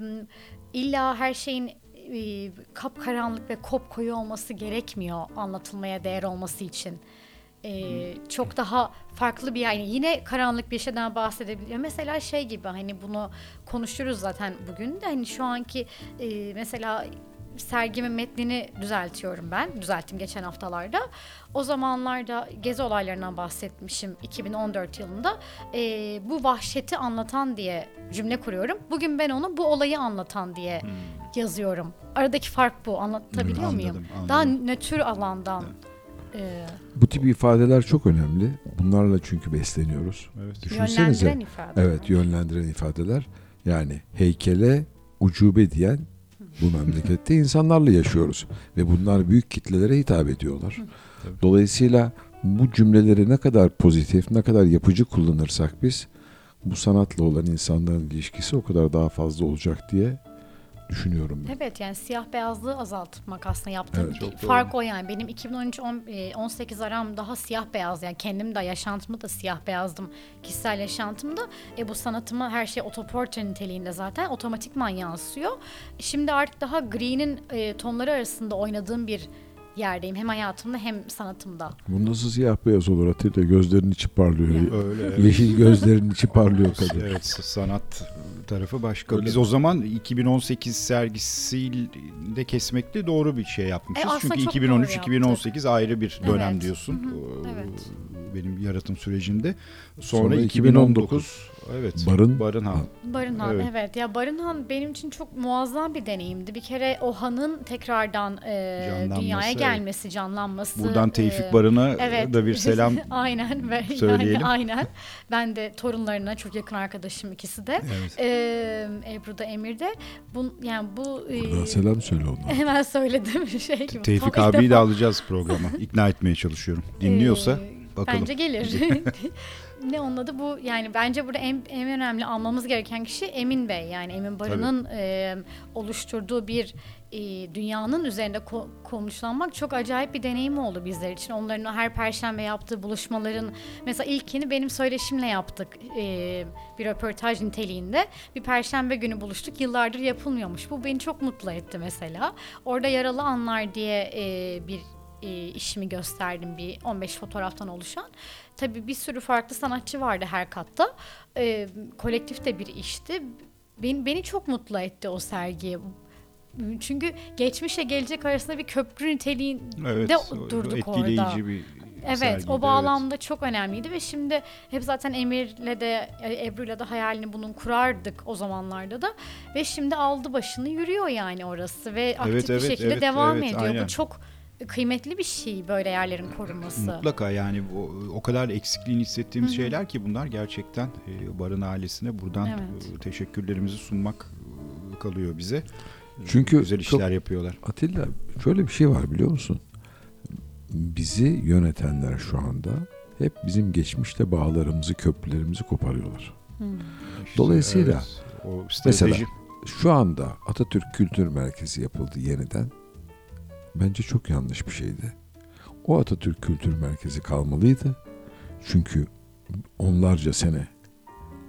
illa her şeyin e, kapkaranlık ve kopkoyu olması gerekmiyor anlatılmaya değer olması için. E, çok daha farklı bir yani yine karanlık bir şeyden bahsedebiliyor. Mesela şey gibi hani bunu konuşuruz zaten bugün de hani şu anki e, mesela sergimin metnini düzeltiyorum ben. Düzelttim geçen haftalarda. O zamanlarda gezi olaylarından bahsetmişim 2014 yılında. Ee, bu vahşeti anlatan diye cümle kuruyorum. Bugün ben onu bu olayı anlatan diye yazıyorum. Aradaki fark bu. Anlatabiliyor Hmm, muyum? anladım, anladım. Daha nötr alandan. e, Bu tip ifadeler çok önemli. Bunlarla çünkü besleniyoruz. Evet. Düşünsenize. yönlendiren ifade. Evet yönlendiren ifadeler. Yani heykele ucube diyen bu memlekette insanlarla yaşıyoruz. Ve bunlar büyük kitlelere hitap ediyorlar. Dolayısıyla bu cümleleri ne kadar pozitif, ne kadar yapıcı kullanırsak biz bu sanatla olan insanların ilişkisi o kadar daha fazla olacak diye düşünüyorum ben. Evet yani siyah beyazlığı azaltmak aslında yaptığım Evet, bir çok doğru. fark o yani. Benim 2013-18 aram daha siyah beyaz yani kendim de yaşantımda da siyah beyazdım kişisel yaşantımda. E bu sanatıma her şey otoportre niteliğinde zaten otomatikman yansıyor. Şimdi artık daha gri'nin e, tonları arasında oynadığım bir yerdeyim. Hem hayatımda hem sanatımda. Bu nasıl siyah beyaz olur Atilla? Gözlerinin içi parlıyor. Öyle. evet. Yeşil gözlerinin içi parlıyor kadın. Evet sanat tarafı başka. Öyle Biz mi? o zaman 2018 sergisiyle kesmekle doğru bir şey yapmışız. E, Çünkü çok doğru 2013-2018 ayrı bir dönem Evet. diyorsun. Hı hı, Ee, evet. Benim yaratım sürecinde. Sonra, Sonra 2019. Evet. Barın- Barınhan. Barınhan Evet. evet. ya Barınhan benim için çok muazzam bir deneyimdi. Bir kere o hanın tekrardan e, dünyaya evet. gelmesi, canlanması. Buradan Tevfik e, Barın'a Evet. da bir selam aynen ve söyleyelim. Yani, aynen. Ben de torunlarına çok yakın arkadaşım ikisi de. Evet. Ee, Ebru da Emir de. Bu yani bu e, selam söyle onlara. hemen söyledim şey gibi. Tevfik Tam abiyi de alacağız programa. İkna etmeye çalışıyorum. Dinliyorsa e, bakalım. Bence gelir. ne onun adı bu yani bence burada en, en önemli almamız gereken kişi Emin Bey yani Emin Barı'nın e, oluşturduğu bir e, dünyanın üzerinde ko- konuşlanmak çok acayip bir deneyim oldu bizler için. Onların her perşembe yaptığı buluşmaların mesela ilkini benim söyleşimle yaptık e, bir röportaj niteliğinde. Bir perşembe günü buluştuk. Yıllardır yapılmıyormuş. Bu beni çok mutlu etti mesela. Orada yaralı anlar diye e, bir e, işimi gösterdim bir 15 fotoğraftan oluşan. Tabii bir sürü farklı sanatçı vardı her katta. E, kolektif de bir işti. Beni, beni çok mutlu etti o sergi. Çünkü geçmişle gelecek arasında bir köprü niteliğinde evet, durduk etkileyici orada. bir Evet sergiydi, o bağlamda çok önemliydi ve şimdi hep zaten Emir'le de e, Ebru'yla da hayalini bunun kurardık o zamanlarda da ve şimdi aldı başını yürüyor yani orası ve aktif Evet, bir evet, şekilde evet, devam evet, ediyor. aynen. Bu çok kıymetli bir şey böyle yerlerin korunması. Mutlaka yani o, o kadar eksikliğini hissettiğimiz şeyler ki bunlar gerçekten e, Barın ailesine buradan Evet. e, teşekkürlerimizi sunmak kalıyor bize. Çünkü güzel çok- işler yapıyorlar. Atilla şöyle bir şey var biliyor musun? Bizi yönetenler şu anda hep bizim geçmişte bağlarımızı, köprülerimizi koparıyorlar. İşte, Dolayısıyla evet, o mesela strateji Şu anda Atatürk Kültür Merkezi yapıldı yeniden. Bence çok yanlış bir şeydi. o Atatürk Kültür Merkezi kalmalıydı. Çünkü onlarca sene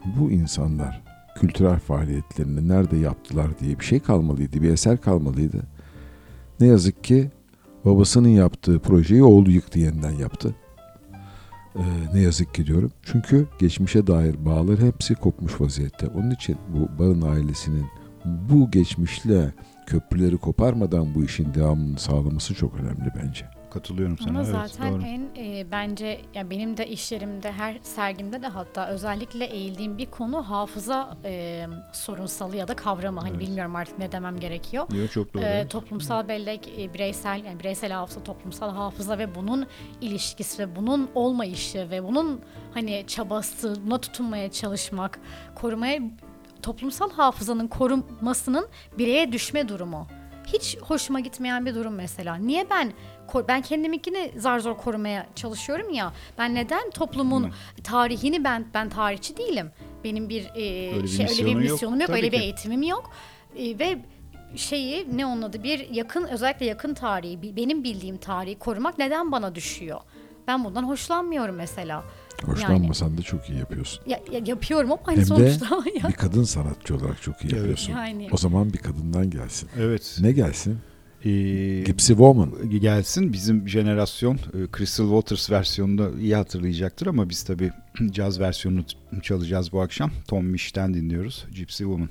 bu insanlar kültürel faaliyetlerini nerede yaptılar diye bir şey kalmalıydı, bir eser kalmalıydı. Ne yazık ki babasının yaptığı projeyi oğlu yıktı yeniden yaptı. Ee, ne yazık ki diyorum. Çünkü geçmişe dair bağlar hepsi kopmuş vaziyette. Onun için bu Barın ailesinin bu geçmişle köprüleri koparmadan bu işin devamını sağlaması çok önemli bence. Katılıyorum sana. Ama evet, zaten doğru. en e, bence ya benim de iş yerimde her sergimde de hatta özellikle eğildiğim bir konu hafıza e, sorunsalı ya da kavramı. Hani Evet. bilmiyorum artık ne demem gerekiyor. Yo, çok doğru. Ee, toplumsal bellek, e, bireysel yani bireysel hafıza, toplumsal hafıza ve bunun ilişkisi ve bunun olmayışı ve bunun hani çabası, buna tutunmaya çalışmak, korumaya toplumsal hafızanın korunmasının bireye düşme durumu. Hiç hoşuma gitmeyen bir durum mesela. Niye ben ben kendiminkini zar zor korumaya çalışıyorum ya. Ben neden toplumun tarihini ben ben tarihçi değilim. Benim bir e, bir şey öyle bir yok. misyonum yok, Tabii öyle bir ki. eğitimim yok. E, ve şeyi ne onun adı bir yakın özellikle yakın tarihi benim bildiğim tarihi korumak neden bana düşüyor? Ben bundan hoşlanmıyorum mesela. Hoşlanmasan da çok iyi yapıyorsun. Ya, ya yapıyorum ama hani Hem de sonuçta ya. bir kadın sanatçı olarak çok iyi Evet. yapıyorsun. Yani. O zaman bir kadından gelsin. Evet. Ne gelsin? Ee, Gypsy Woman. gelsin. Bizim jenerasyon e, Crystal Waters versiyonunu iyi hatırlayacaktır ama biz tabii caz versiyonunu çalacağız bu akşam. Tom Mish'ten dinliyoruz. Gypsy Woman.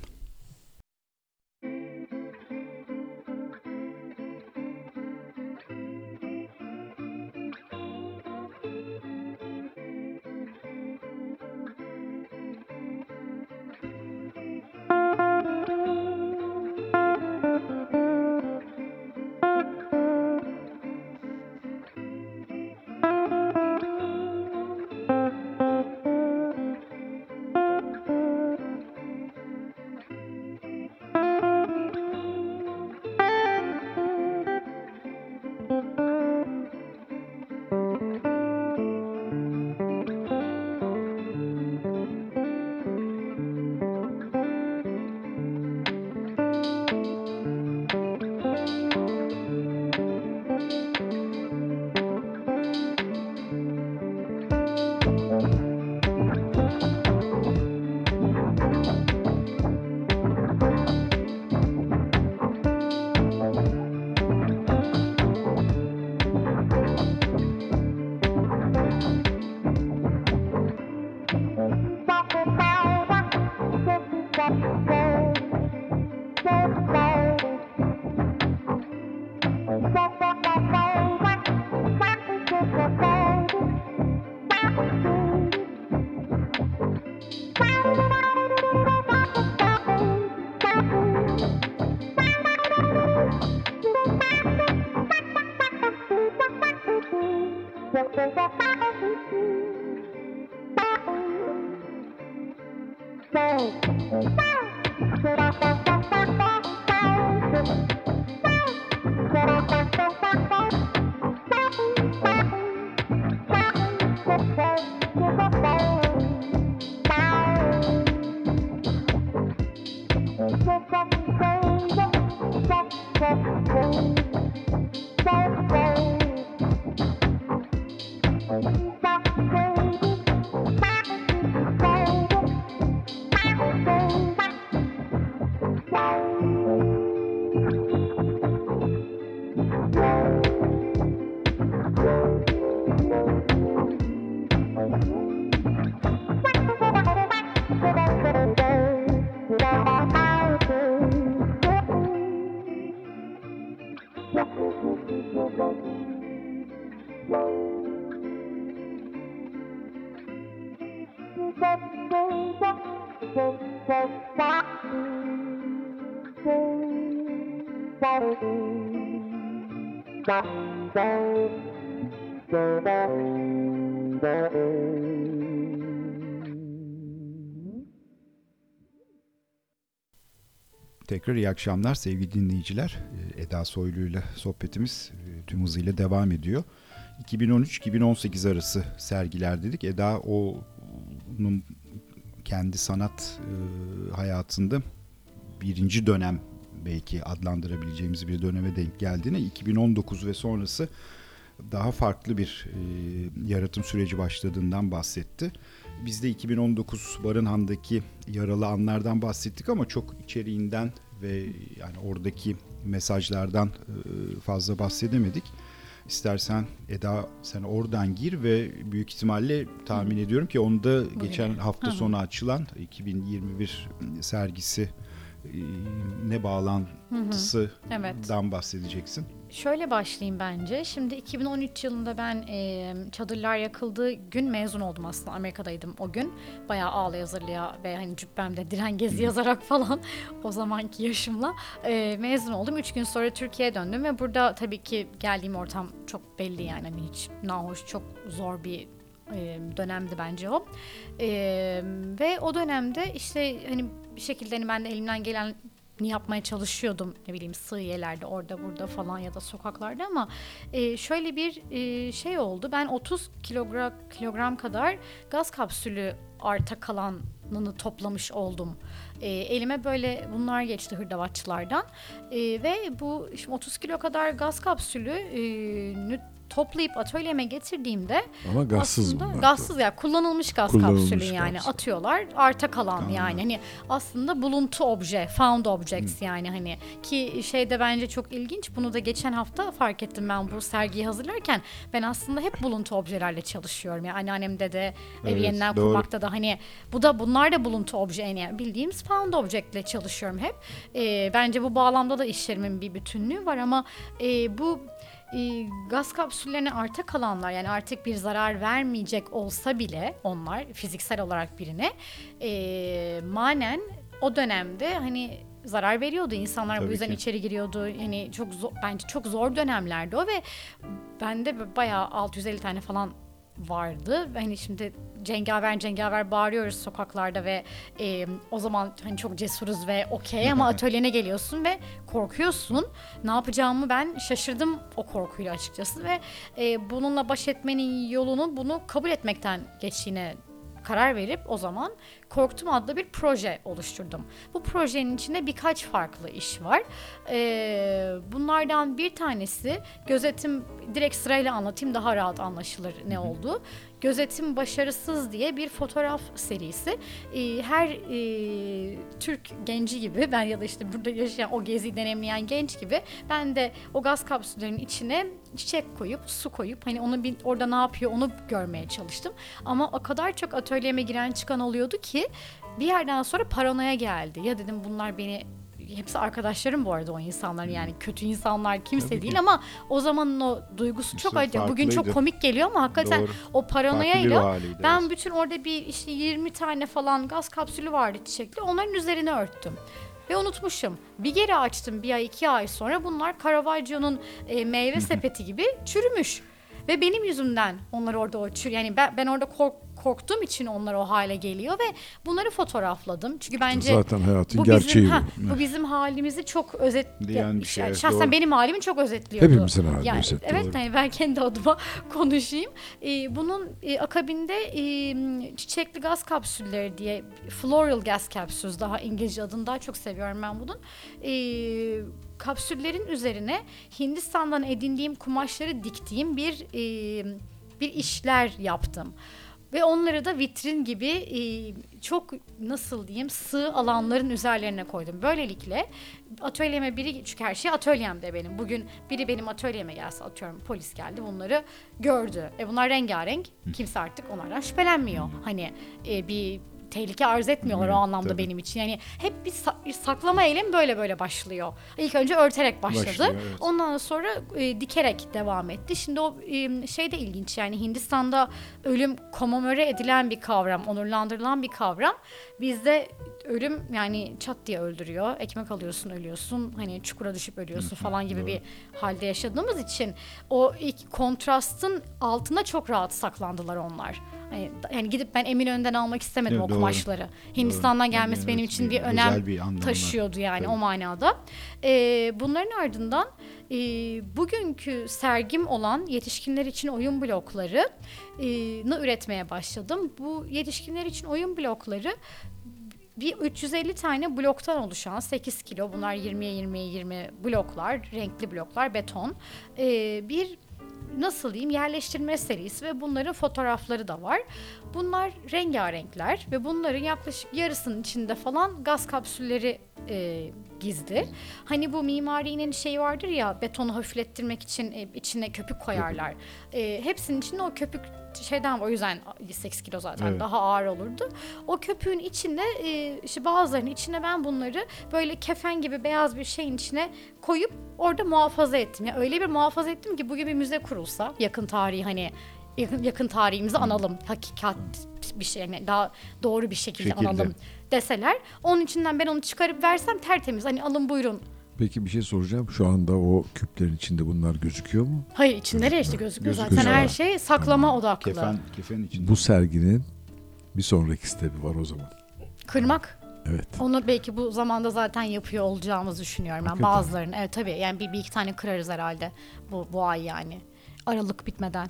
Tekrar iyi akşamlar sevgili dinleyiciler. Ee, Eda Soylu ile sohbetimiz e, tüm hızıyla devam ediyor. 2013-2018 arası sergiler dedik. Eda onun kendi sanat e, hayatında birinci dönem belki adlandırabileceğimiz bir döneme denk geldiğini 2019 ve sonrası daha farklı bir e, yaratım süreci başladığından bahsetti. Biz de 2019 Barınhan'daki yaralı anlardan bahsettik ama çok içeriğinden ve yani oradaki mesajlardan e, fazla bahsedemedik. İstersen Eda sen oradan gir ve büyük ihtimalle tahmin ediyorum ki onda geçen hafta Hı hı. sonu açılan 2021 sergisi e, ne bağlantısından Evet. bahsedeceksin. Şöyle başlayayım bence. Şimdi 2013 yılında ben e, çadırlar yakıldığı gün mezun oldum aslında. Amerika'daydım o gün. Bayağı ağlaya hazırlaya ve hani cübbemde diren gezi yazarak falan o zamanki yaşımla e, mezun oldum. Üç gün sonra Türkiye'ye döndüm ve burada tabii ki geldiğim ortam çok belli yani. Hani hiç nahoş, çok zor bir e, dönemdi bence o. E, ve o dönemde işte hani bir şekilde hani ben de elimden gelen yapmaya çalışıyordum. Ne bileyim sığ yerlerde orada burada falan ya da sokaklarda ama e, şöyle bir e, şey oldu. Ben 30 kilogram kilogram kadar gaz kapsülü arta kalanını toplamış oldum. E, elime böyle bunlar geçti hırdavatçılardan. E, ve bu şimdi 30 kilo kadar gaz kapsülü e, toplayıp atölyeme getirdiğimde Ama gazsız aslında bunlar. gazsız ya kullanılmış gaz Kullanılmış kapsülü yani gaz. atıyorlar arta kalan Tamam. yani hani aslında buluntu obje found objects yani hani ki şeyde bence çok ilginç bunu da geçen hafta fark ettim ben bu sergiyi hazırlarken ben aslında hep buluntu objelerle çalışıyorum yani anneannemde de Evet, yeniden doğru. kurmakta da hani bu da bunlar da buluntu obje yani bildiğimiz found object ile çalışıyorum hep Ee, bence bu bağlamda da işlerimin bir bütünlüğü var ama e, bu e, gaz kapsüllerine arta kalanlar yani artık bir zarar vermeyecek olsa bile onlar fiziksel olarak birine e, manen o dönemde hani zarar veriyordu insanlar Tabii bu yüzden ki. içeri giriyordu yani çok zor, bence çok zor dönemlerdi o ve bende bayağı 650 tane falan vardı. Hani şimdi cengaver cengaver bağırıyoruz sokaklarda ve e, o zaman hani çok cesuruz ve okey ama atölyene geliyorsun ve korkuyorsun. Ne yapacağımı ben şaşırdım o korkuyla açıkçası ve e, bununla baş etmenin yolunun bunu kabul etmekten geçtiğine karar verip o zaman Korktum adlı bir proje oluşturdum. Bu projenin içinde birkaç farklı iş var. Ee, bunlardan bir tanesi gözetim direkt sırayla anlatayım daha rahat anlaşılır ne olduğu. Gözetim başarısız diye bir fotoğraf serisi. Ee, her e, Türk genci gibi ben ya da işte burada yaşayan o geziyi deneyimleyen genç gibi ben de o gaz kapsüllerinin içine çiçek koyup su koyup hani onu bir orada ne yapıyor onu görmeye çalıştım. Ama o kadar çok atölyeme giren çıkan oluyordu ki bir yerden sonra paranoya geldi. Ya dedim bunlar beni hepsi arkadaşlarım bu arada o insanlar yani kötü insanlar kimse Tabii değil ki. ama o zamanın o duygusu çok acayip. Bugün çok farklıydı. komik geliyor ama hakikaten Doğru. o Farklı bir paranoyayla haliydi, ben evet. bütün orada bir işte 20 tane falan gaz kapsülü vardı çiçekli. Onların üzerine örttüm. Ve unutmuşum. Bir geri açtım bir ay iki ay sonra bunlar Caravaggio'nun e, meyve sepeti gibi çürümüş. Ve benim yüzümden onlar orada o çür yani ben, ben orada kork, korktuğum için onlar o hale geliyor ve bunları fotoğrafladım. Çünkü bence Zaten hayatın bu gerçeği bizim, bu. ha, bu bizim halimizi çok özet Diyen bir şey, yani şahsen doğru. benim halimi çok özetliyordu. Hepimizin halini yani, özetliyor. Evet hani ben kendi adıma konuşayım. Ee, bunun e, akabinde e, çiçekli gaz kapsülleri diye floral gas capsules daha İngilizce adını daha çok seviyorum ben bunun. Ee, kapsüllerin üzerine Hindistan'dan edindiğim kumaşları diktiğim bir e, bir işler yaptım. Ve onları da vitrin gibi e, çok nasıl diyeyim sığ alanların üzerlerine koydum. Böylelikle atölyeme biri çünkü her şey atölyemde benim. Bugün biri benim atölyeme gelse atıyorum polis geldi bunları gördü. E bunlar rengarenk kimse artık onlardan şüphelenmiyor. Hani e, bir tehlike arz etmiyorlar o anlamda tabii. benim için. Yani hep bir, sa- bir saklama eylemi böyle böyle başlıyor. İlk önce örterek başladı. Başlıyor, evet. Ondan sonra e, dikerek devam etti. Şimdi o e, şey de ilginç yani Hindistan'da ölüm komemore edilen bir kavram, onurlandırılan bir kavram. Bizde ölüm yani çat diye öldürüyor. Ekmek alıyorsun ölüyorsun. Hani çukura düşüp ölüyorsun falan gibi bir halde yaşadığımız için o ilk kontrastın altında çok rahat saklandılar onlar. Yani gidip ben Eminönü'nden almak istemedim Evet, o doğru. kumaşları. Hindistan'dan Doğru. gelmesi Evet, benim için bir önem bir anlamı var. taşıyordu yani Tabii. o manada. Ee, bunların ardından e, bugünkü sergim olan yetişkinler için oyun blokları e, üretmeye başladım. Bu yetişkinler için oyun blokları bir 350 tane bloktan oluşan 8 kilo bunlar 20'ye 20'ye 20 bloklar renkli bloklar beton Ee, bir nasıl diyeyim yerleştirme serisi ve bunların fotoğrafları da var. Bunlar rengarenkler ve bunların yaklaşık yarısının içinde falan gaz kapsülleri e, gizli. Hani bu mimarinin şeyi vardır ya betonu hafiflettirmek için e, içine köpük koyarlar. E, hepsinin içinde o köpük şeyden o yüzden 8 kilo zaten Evet. daha ağır olurdu. O köpüğün içinde e, işte bazılarının içine ben bunları böyle kefen gibi beyaz bir şeyin içine koyup orada muhafaza ettim. Ya öyle bir muhafaza ettim ki bu gibi müze kurulsa yakın tarihi hani yakın, yakın tarihimizi analım. Hakikat bir şey yani daha doğru bir şekilde, Şekilde. analım deseler onun içinden ben onu çıkarıp versem tertemiz hani alın buyurun. Peki bir şey soracağım. Şu anda o küplerin içinde bunlar gözüküyor mu? Hayır içinde işte gözüküyor zaten Gözüküyor. her şey saklama odaklı. Kefen, kefenin içinde. Bu serginin bir sonraki stepi var o zaman. Kırmak Evet. Onu belki bu zamanda zaten yapıyor olacağımızı düşünüyorum ben Hakikaten. bazılarını. Evet tabii yani bir, bir iki tane kırarız herhalde bu, bu ay yani. Aralık bitmeden.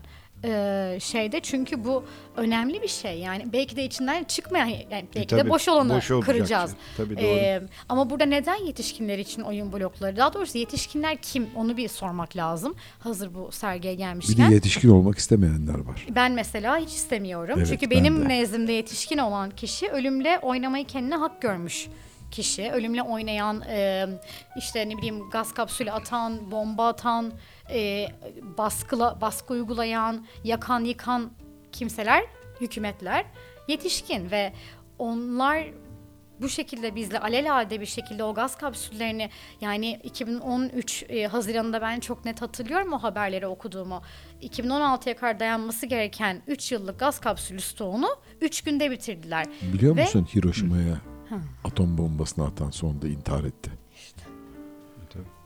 Şeyde çünkü bu önemli bir şey yani belki de içinden çıkmayan yani belki de E, tabii, boş olanı boş kıracağız. şey. Tabii, doğru. Ee, ama burada neden yetişkinler için oyun blokları? Daha doğrusu yetişkinler kim? Onu bir sormak lazım. Hazır bu sergiye Bir gelmişken. de yetişkin olmak istemeyenler var. Ben mesela hiç istemiyorum. Evet, Çünkü ben benim de. nezdimde yetişkin olan kişi ölümle oynamayı kendine hak görmüş kişi. Ölümle oynayan, e, işte ne bileyim gaz kapsülü atan, bomba atan, e, baskıla, baskı uygulayan, yakan, yıkan kimseler, hükümetler yetişkin ve onlar bu şekilde bizle alelade bir şekilde o gaz kapsüllerini yani 2013 e, Haziran'da ben çok net hatırlıyorum o haberleri okuduğumu. 2016'ya kadar dayanması gereken 3 yıllık gaz kapsülü stoğunu 3 günde bitirdiler. Biliyor Ve- musun Hiroşima'ya atom bombasını atan sonunda intihar etti.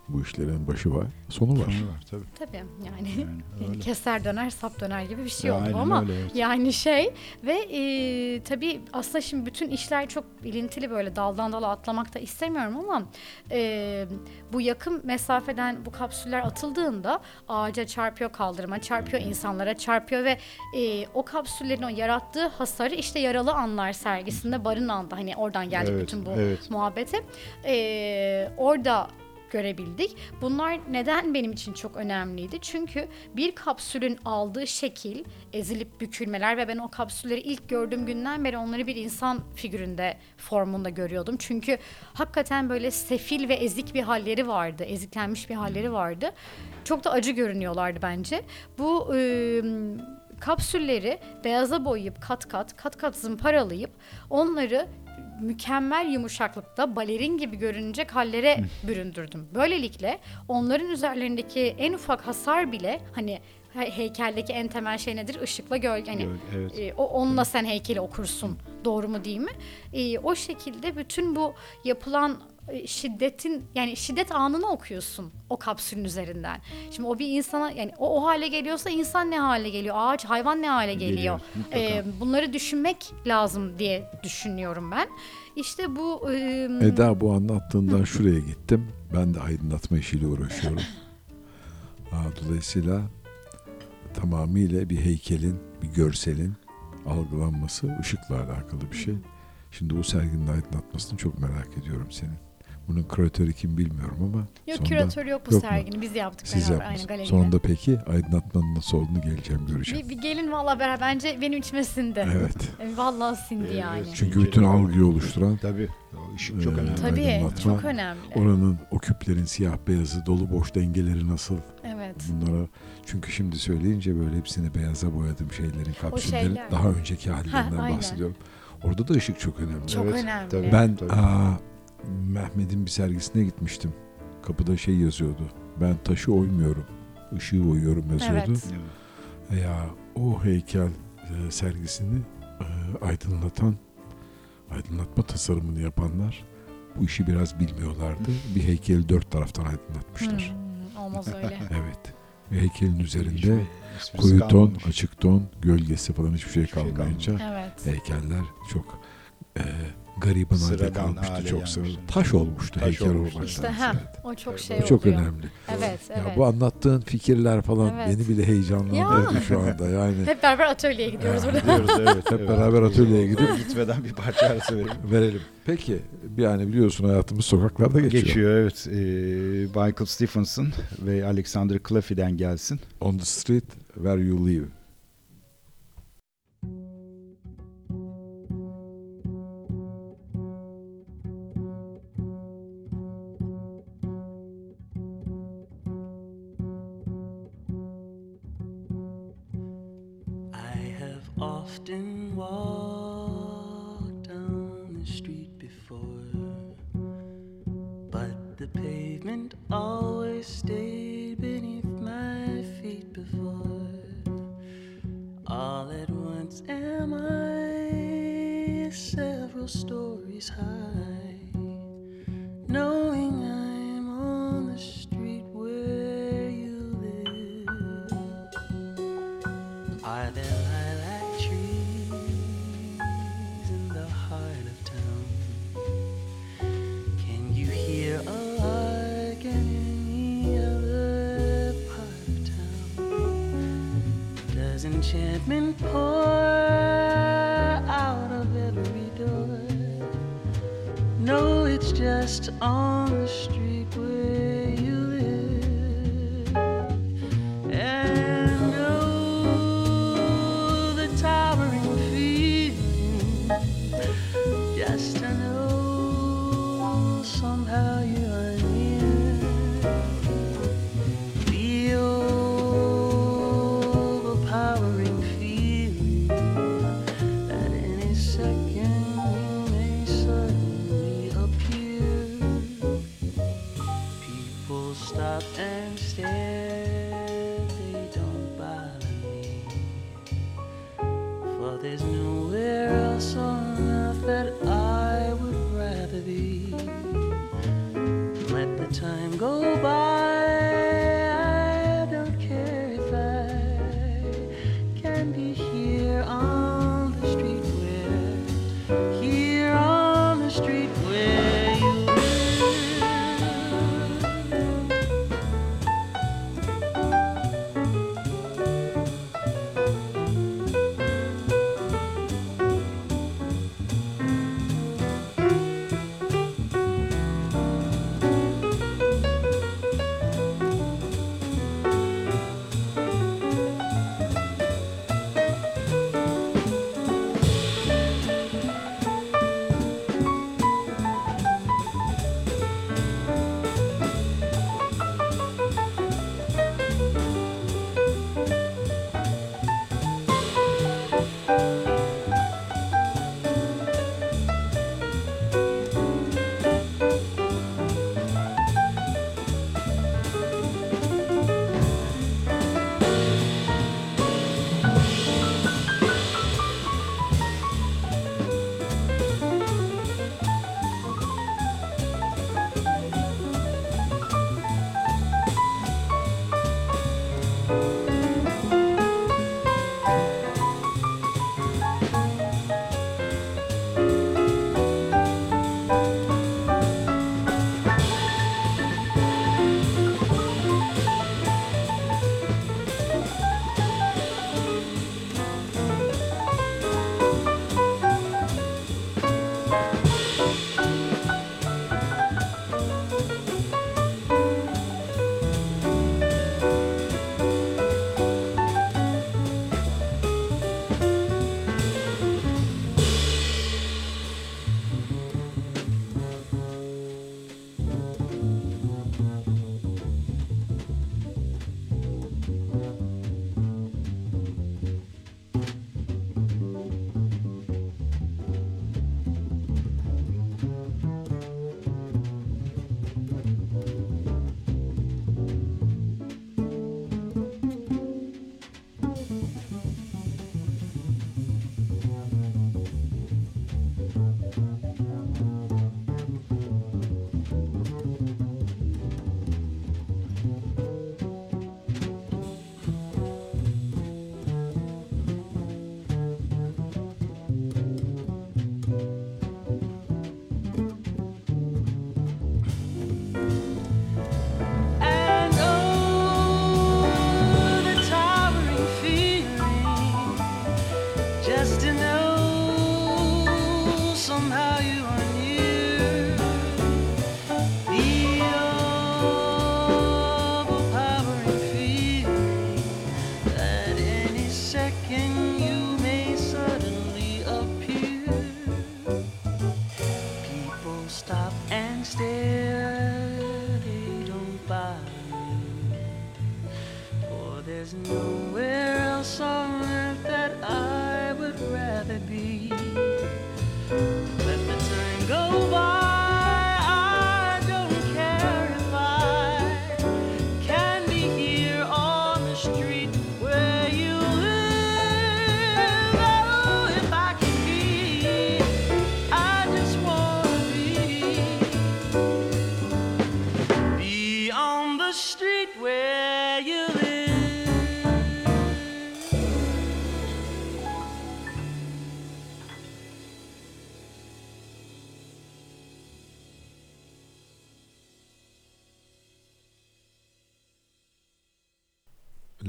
Bu işlerin başı var, sonu var. Sonu var tabii. Tabii yani, Yani öyle. keser döner sap döner gibi bir şey Ya oldu ama öyle, evet. yani şey ve e, tabii aslında şimdi bütün işler çok ilintili böyle daldan dala atlamak da istemiyorum ama e, bu yakın mesafeden bu kapsüller atıldığında ağaca çarpıyor kaldırıma çarpıyor insanlara çarpıyor ve e, o kapsüllerin o yarattığı hasarı işte yaralı anlar sergisinde barın anda hani oradan geldik Evet, bütün bu evet. muhabbete E, orada görebildik. Bunlar neden benim için çok önemliydi? Çünkü bir kapsülün aldığı şekil, ezilip bükülmeler ve ben o kapsülleri ilk gördüğüm günden beri onları bir insan figüründe formunda görüyordum. Çünkü hakikaten böyle sefil ve ezik bir halleri vardı, eziklenmiş bir halleri vardı. Çok da acı görünüyorlardı bence. Bu e, kapsülleri beyaza boyayıp kat kat kat kat zımparalayıp onları mükemmel yumuşaklıkta balerin gibi görünecek hallere büründürdüm. Böylelikle onların üzerlerindeki en ufak hasar bile hani he- heykeldeki en temel şey nedir? Işıkla gölge. Hani, evet. e, o onunla sen heykeli okursun. Doğru mu değil mi? E, o şekilde bütün bu yapılan şiddetin yani şiddet anını okuyorsun o kapsülün üzerinden. Şimdi o bir insana yani o, o hale geliyorsa insan ne hale geliyor? Ağaç, hayvan ne hale geliyor? Geliyor, mutlaka. E, bunları düşünmek lazım diye düşünüyorum ben. İşte bu e, Eda bu anlattığından şuraya gittim. Ben de aydınlatma işiyle uğraşıyorum. Aa, Dolayısıyla tamamıyla bir heykelin, bir görselin algılanması ışıkla alakalı bir şey. Şimdi bu serginin aydınlatmasını çok merak ediyorum senin. Bunun küratörü kim bilmiyorum ama yok sonunda küratör yok bu yok mu? serginin biz yaptık siz beraber aynı yapmışsınız. galeride. Sonunda peki aydınlatmanın nasıl olduğunu geleceğim göreceğim. bir, bir gelin valla beraber bence benim içime sindi. Evet. E, Vallahi sindi Evet. yani. Çünkü bütün algıyı oluşturan Tabii. O ışık çok Ee, önemli. Tabii aydınlatma, çok önemli. oranın o küplerin siyah beyazı dolu boş dengeleri nasıl Evet. bunlara çünkü şimdi söyleyince böyle hepsini beyaza boyadığım şeylerin kapsüllerin şeyler. daha önceki hallerinden aynen. bahsediyorum. Orada da ışık çok önemli. Çok Evet, önemli. tabii. Ben Tabii. aa, Mehmet'in bir sergisine gitmiştim. Kapıda şey yazıyordu. Ben taşı oymuyorum. ışığı oyuyorum yazıyordu. Evet. Ya o heykel e, sergisini e, aydınlatan, aydınlatma tasarımını yapanlar bu işi biraz bilmiyorlardı. Bir heykeli dört taraftan aydınlatmışlar. Hmm, olmaz öyle. Evet. Ve heykelin üzerinde Hiçbir esprisi koyu ton, kalmamış. açık ton, gölgesi falan hiçbir şey Hiçbir şey kalmayınca evet. heykeller çok e, gariban halde kalmıştı. Çok sıradan. gelmişti. Taş olmuştu Taş heykel olmuştu. olmaktan. İşte ha ziyade. o çok şey Bu çok oluyor. önemli. Evet, Ya evet. bu anlattığın fikirler falan Evet. beni bile heyecanlandırdı Ya. şu anda. Yani Hep beraber atölyeye gidiyoruz Ya. burada. Gidiyoruz evet. Hep evet. beraber atölyeye gidip- gitmeden bir parça arası verelim. verelim. Peki yani biliyorsun hayatımız sokaklarda geçiyor. Geçiyor evet. Ee, Michael Stephenson ve Alexander Claffey'den gelsin. On the street where you live. Often walked down the street before, but the pavement always stayed beneath my feet before. All at once am I several stories high, knowing enchantment pour out of every door? No, it's just on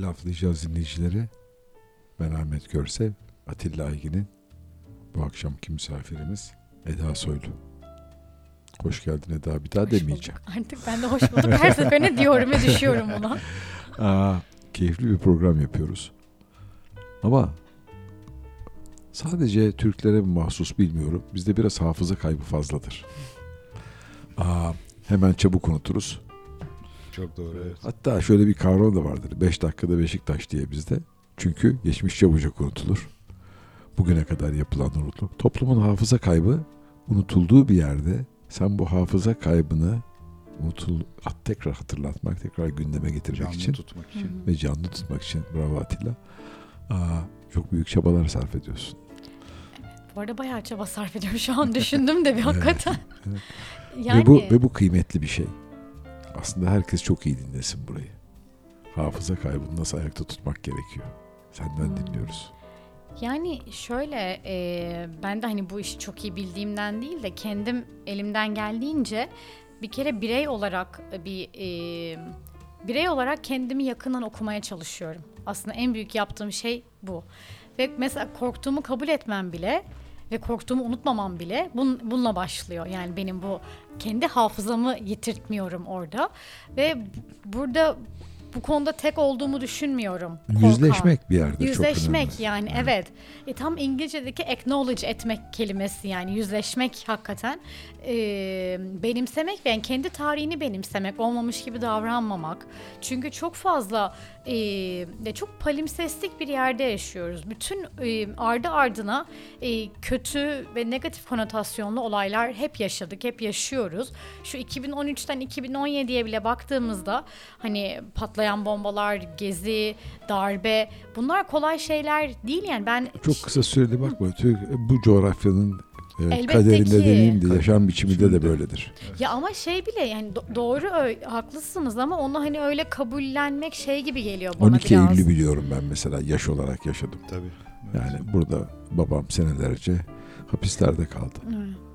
laflayacağız dinleyicileri. Ben Ahmet Görsev, Atilla Aygin'in bu akşamki misafirimiz Eda Soylu. Hoş geldin Eda. Bir daha Hoş demeyeceğim. bulduk. Artık ben de hoş bulduk. Her seferinde diyorum ve düşüyorum buna. Aa, keyifli bir program yapıyoruz. Ama sadece Türklere mahsus bilmiyorum. Bizde biraz hafıza kaybı fazladır. Aa, hemen çabuk unuturuz. Çok doğru. Evet. Hatta şöyle bir kavram da vardır. 5 dakikada Beşiktaş diye bizde. Çünkü geçmiş çabucak unutulur. Bugüne kadar yapılan unutulur. Toplumun hafıza kaybı unutulduğu bir yerde sen bu hafıza kaybını unutul at tekrar hatırlatmak, tekrar gündeme getirmek Canlı için tutmak için. ve canlı tutmak için bravo Atilla. Aa, çok büyük çabalar sarf ediyorsun. Bu arada bayağı çaba sarf ediyorum şu an düşündüm de bir hakikaten. evet. Yani Ve bu ve bu kıymetli bir şey. Aslında herkes çok iyi dinlesin burayı. Hafıza kaybını nasıl ayakta tutmak gerekiyor. Senden Hmm. dinliyoruz. Yani şöyle e, ben de hani bu işi çok iyi bildiğimden değil de kendim elimden geldiğince bir kere birey olarak bir e, birey olarak kendimi yakından okumaya çalışıyorum. Aslında en büyük yaptığım şey bu. Ve mesela korktuğumu kabul etmem bile ve korktuğumu unutmamam bile bun, bununla başlıyor. Yani benim bu kendi hafızamı yitirtmiyorum orada ve bu- burada bu konuda tek olduğumu düşünmüyorum. korkan. Yüzleşmek bir yerde çok Yüzleşmek önemli. yani evet. E, tam İngilizce'deki acknowledge etmek kelimesi yani yüzleşmek hakikaten. E, benimsemek ve yani kendi tarihini benimsemek, olmamış gibi davranmamak. Çünkü çok fazla e, de çok palimpsestik bir yerde yaşıyoruz. Bütün e, ardı ardına e, kötü ve negatif konotasyonlu olaylar hep yaşadık, hep yaşıyoruz. Şu 2013'ten 2017'ye bile baktığımızda hani patlayan bombalar, gezi, darbe bunlar kolay şeyler değil yani ben Çok kısa sürede bakma. Türk, bu coğrafyanın e, Elbette kaderinde ki. demeyeyim de yaşam biçiminde de böyledir. Ya ama şey bile yani do- doğru ö- haklısınız ama onu hani öyle kabullenmek şey gibi geliyor bana 12 biraz. Eylül'ü biliyorum ben mesela yaş olarak yaşadım. Tabii. Yani burada babam senelerce hapislerde kaldı. Evet.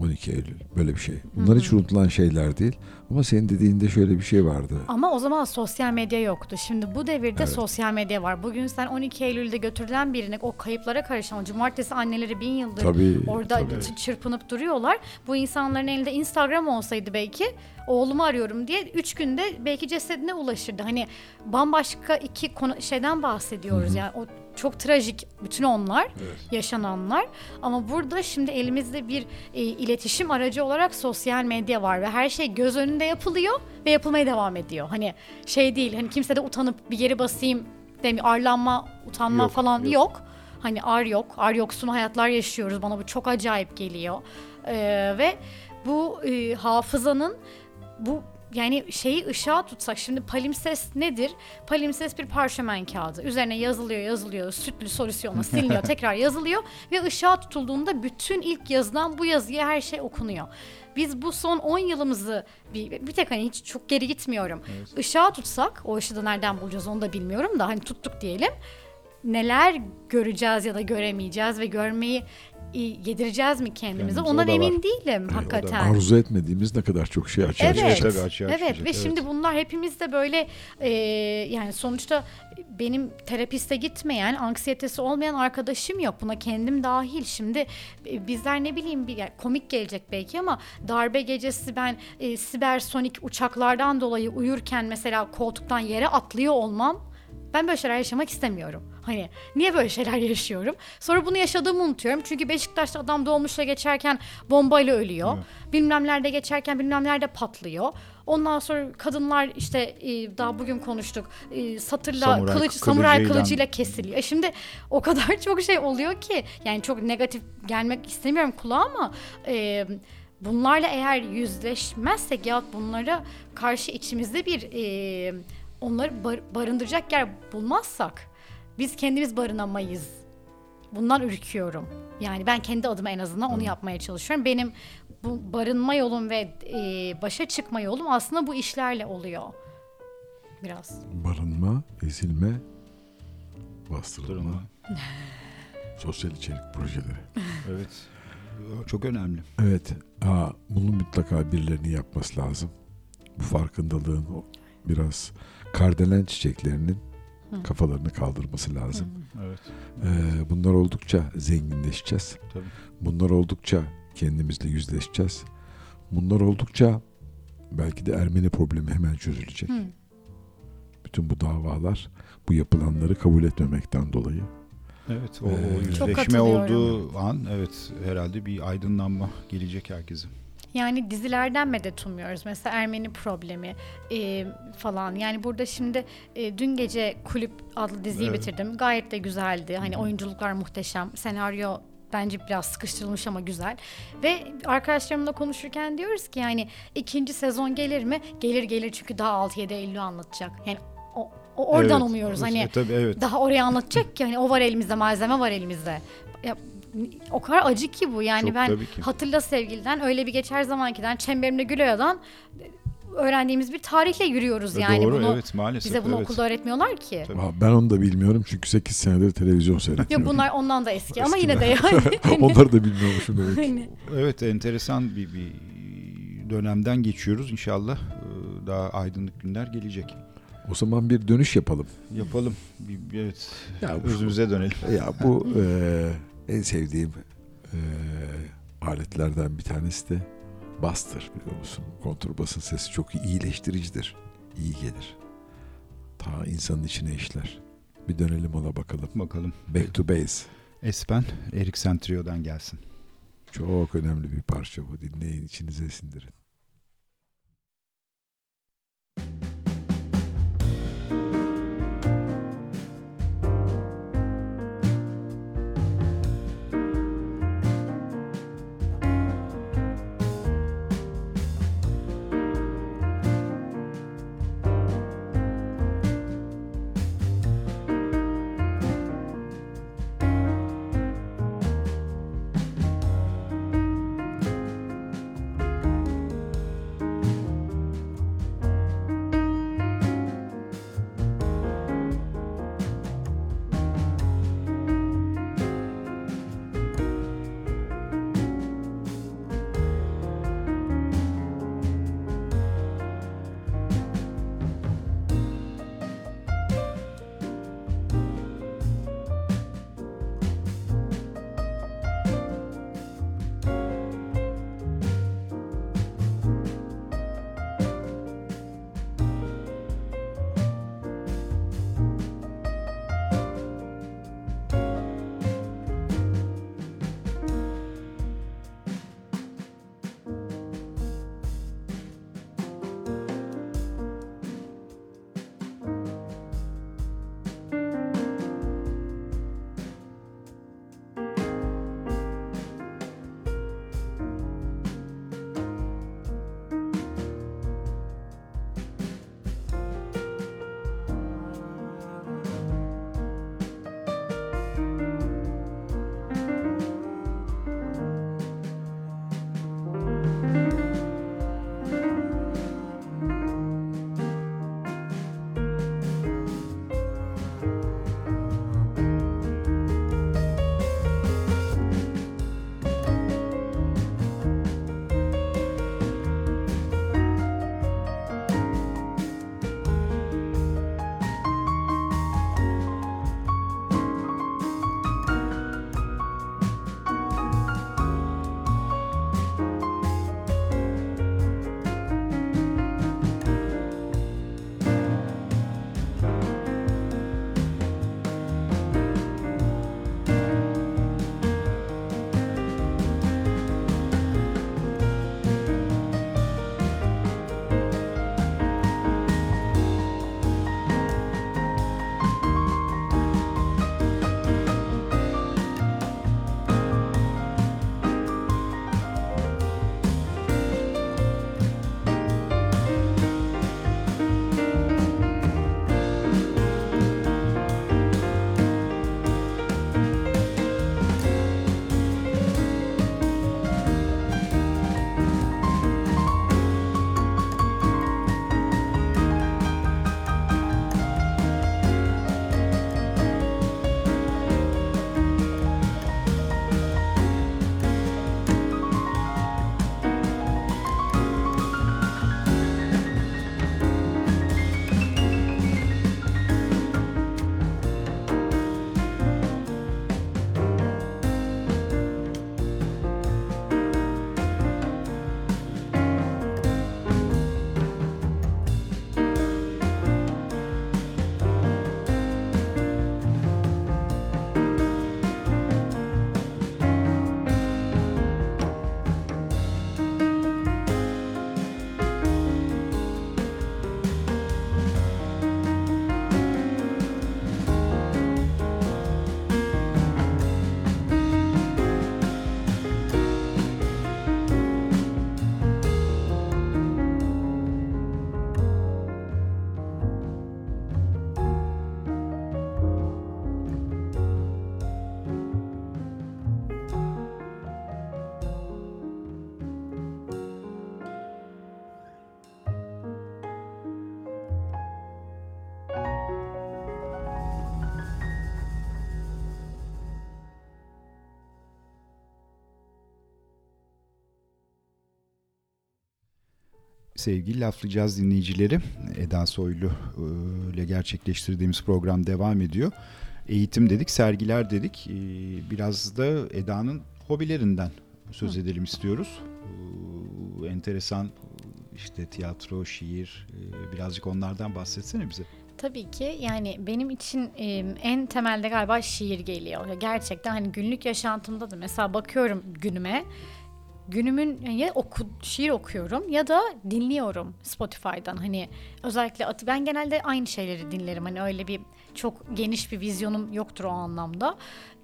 12 Eylül böyle bir şey. Bunlar hiç unutulan şeyler değil. Ama senin dediğinde şöyle bir şey vardı. Ama o zaman sosyal medya yoktu. Şimdi bu devirde Evet. sosyal medya var. Bugün sen 12 Eylül'de götürülen birini o kayıplara karışan cumartesi anneleri bin yıldır Tabii. orada tabii. çırpınıp duruyorlar. Bu insanların elinde Instagram olsaydı belki oğlumu arıyorum diye 3 günde belki cesedine ulaşırdı. Hani bambaşka iki konu şeyden bahsediyoruz. Yani o çok trajik bütün onlar yaşananlar ama burada şimdi elimizde bir e, iletişim aracı olarak sosyal medya var ve her şey göz önünde yapılıyor ve yapılmaya devam ediyor. Hani şey değil hani kimse de utanıp bir geri basayım demiyor. Arlanma, utanma Yok, falan yok. yok. Hani ar yok. Ar yoksun hayatlar yaşıyoruz. Bana bu çok acayip geliyor. Ee, ve bu e, hafızanın bu yani şeyi ışığa tutsak şimdi palimpsest nedir? Palimpsest bir parşömen kağıdı. Üzerine yazılıyor yazılıyor sütlü solüsyonla siliniyor tekrar yazılıyor ve ışığa tutulduğunda bütün ilk yazıdan bu yazıya her şey okunuyor. Biz bu son 10 yılımızı bir, bir tek hani hiç çok geri gitmiyorum. Işığa tutsak o ışığı da nereden bulacağız onu da bilmiyorum da hani tuttuk diyelim neler göreceğiz ya da göremeyeceğiz ve görmeyi yedireceğiz mi kendimize? Kendimize, Ondan da var. emin değilim Yani o da hakikaten. Arzu etmediğimiz ne kadar çok şey açığa Evet. çıkacak. Tabii açığa Evet çıkacak, ve evet. şimdi bunlar hepimiz de böyle e, yani sonuçta benim terapiste gitmeyen, anksiyetesi olmayan arkadaşım yok. Buna kendim dahil. Şimdi e, bizler ne bileyim bir yani komik gelecek belki ama darbe gecesi ben e, sibersonik uçaklardan dolayı uyurken mesela koltuktan yere atlıyor olmam ben böyle şeyler yaşamak istemiyorum. Hani niye böyle şeyler yaşıyorum? Sonra bunu yaşadığımı unutuyorum. Çünkü Beşiktaş'ta adam dolmuşla geçerken bombayla ölüyor. Bilmem nerede geçerken bilmem nerede patlıyor. Ondan sonra kadınlar işte e, daha bugün konuştuk. e, satırla Samuray kılıç samuray kılıcıyla- kılıcıyla kesiliyor. E Şimdi o kadar çok şey oluyor ki yani çok negatif gelmek istemiyorum kulağa ama e, bunlarla eğer yüzleşmezsek ya bunlara karşı içimizde bir e, onları bar- barındıracak yer bulmazsak biz kendimiz barınamayız. Bundan ürküyorum. Yani ben kendi adıma en azından onu yapmaya çalışıyorum. Benim bu barınma yolum ve e, başa çıkma yolum aslında bu işlerle oluyor. Biraz. Barınma, ezilme, bastırılma, sosyal içerik projeleri. Evet. Çok önemli. Evet, aa, bunun mutlaka birilerinin yapması lazım. Bu farkındalığın o biraz kardelen çiçeklerinin kafalarını kaldırması lazım. Evet. Ee, bunlar oldukça zenginleşeceğiz. Tabii. Bunlar oldukça kendimizle yüzleşeceğiz. Bunlar oldukça belki de Ermeni problemi hemen çözülecek. Hı. Bütün bu davalar bu yapılanları kabul etmemekten dolayı. Evet o, Ee, o Çok yüzleşme olduğu an evet herhalde bir aydınlanma gelecek herkese. Yani dizilerden medet umuyoruz. Mesela Ermeni problemi e, falan. Yani burada şimdi e, dün gece Kulüp adlı diziyi Evet. bitirdim. Gayet de güzeldi. Hani oyunculuklar muhteşem. Senaryo bence biraz sıkıştırılmış ama güzel. Ve arkadaşlarımla konuşurken diyoruz ki yani ikinci sezon gelir mi? Gelir gelir çünkü daha 6-7 Eylül'ü anlatacak. Yani o, o oradan Evet, umuyoruz. Hani tabii evet. daha oraya anlatacak ki hani o var elimizde malzeme var elimizde. Ya, o kadar acı ki bu yani Çok ben hatırla sevgiliden öyle bir geçer zamankiden çemberimde Güloya'dan öğrendiğimiz bir tarihle yürüyoruz yani Doğru bunu evet maalesef. bize bunu evet. okulda öğretmiyorlar ki. Tabii. Ben onu da bilmiyorum çünkü 8 senedir televizyon seyrediyorum. Yok bunlar ondan da eski ama yine de yani. Onları da bilmiyormuşum demek. Hani Evet enteresan bir, bir dönemden geçiyoruz inşallah e, daha aydınlık günler gelecek. O zaman bir dönüş yapalım. Yapalım. Bir, evet. Ya bu- Özümüze dönelim. Ya bu eee, en sevdiğim eee, aletlerden bir tanesi de bastır biliyor musun? Kontrbasın sesi çok iyi, iyileştiricidir. İyi gelir. Ta insanın içine işler. Bir dönelim ona bakalım. Bakalım. Back to base. Espen Erik Sentrio'dan gelsin. Çok önemli bir parça bu. Dinleyin, içinize sindirin. Sevgili laflayacağız dinleyicileri. Eda Soylu e, ile gerçekleştirdiğimiz program devam ediyor. Eğitim dedik, sergiler dedik. E, Biraz da Eda'nın hobilerinden söz edelim istiyoruz. E, Enteresan işte tiyatro, şiir birazcık onlardan bahsetsene bize. Tabii ki yani benim için en temelde galiba şiir geliyor. Gerçekten hani günlük yaşantımda da mesela bakıyorum günüme. Günümün ya oku, şiir okuyorum ya da dinliyorum Spotify'dan. Hani özellikle atı ben genelde aynı şeyleri dinlerim. Hani öyle bir çok geniş bir vizyonum yoktur o anlamda.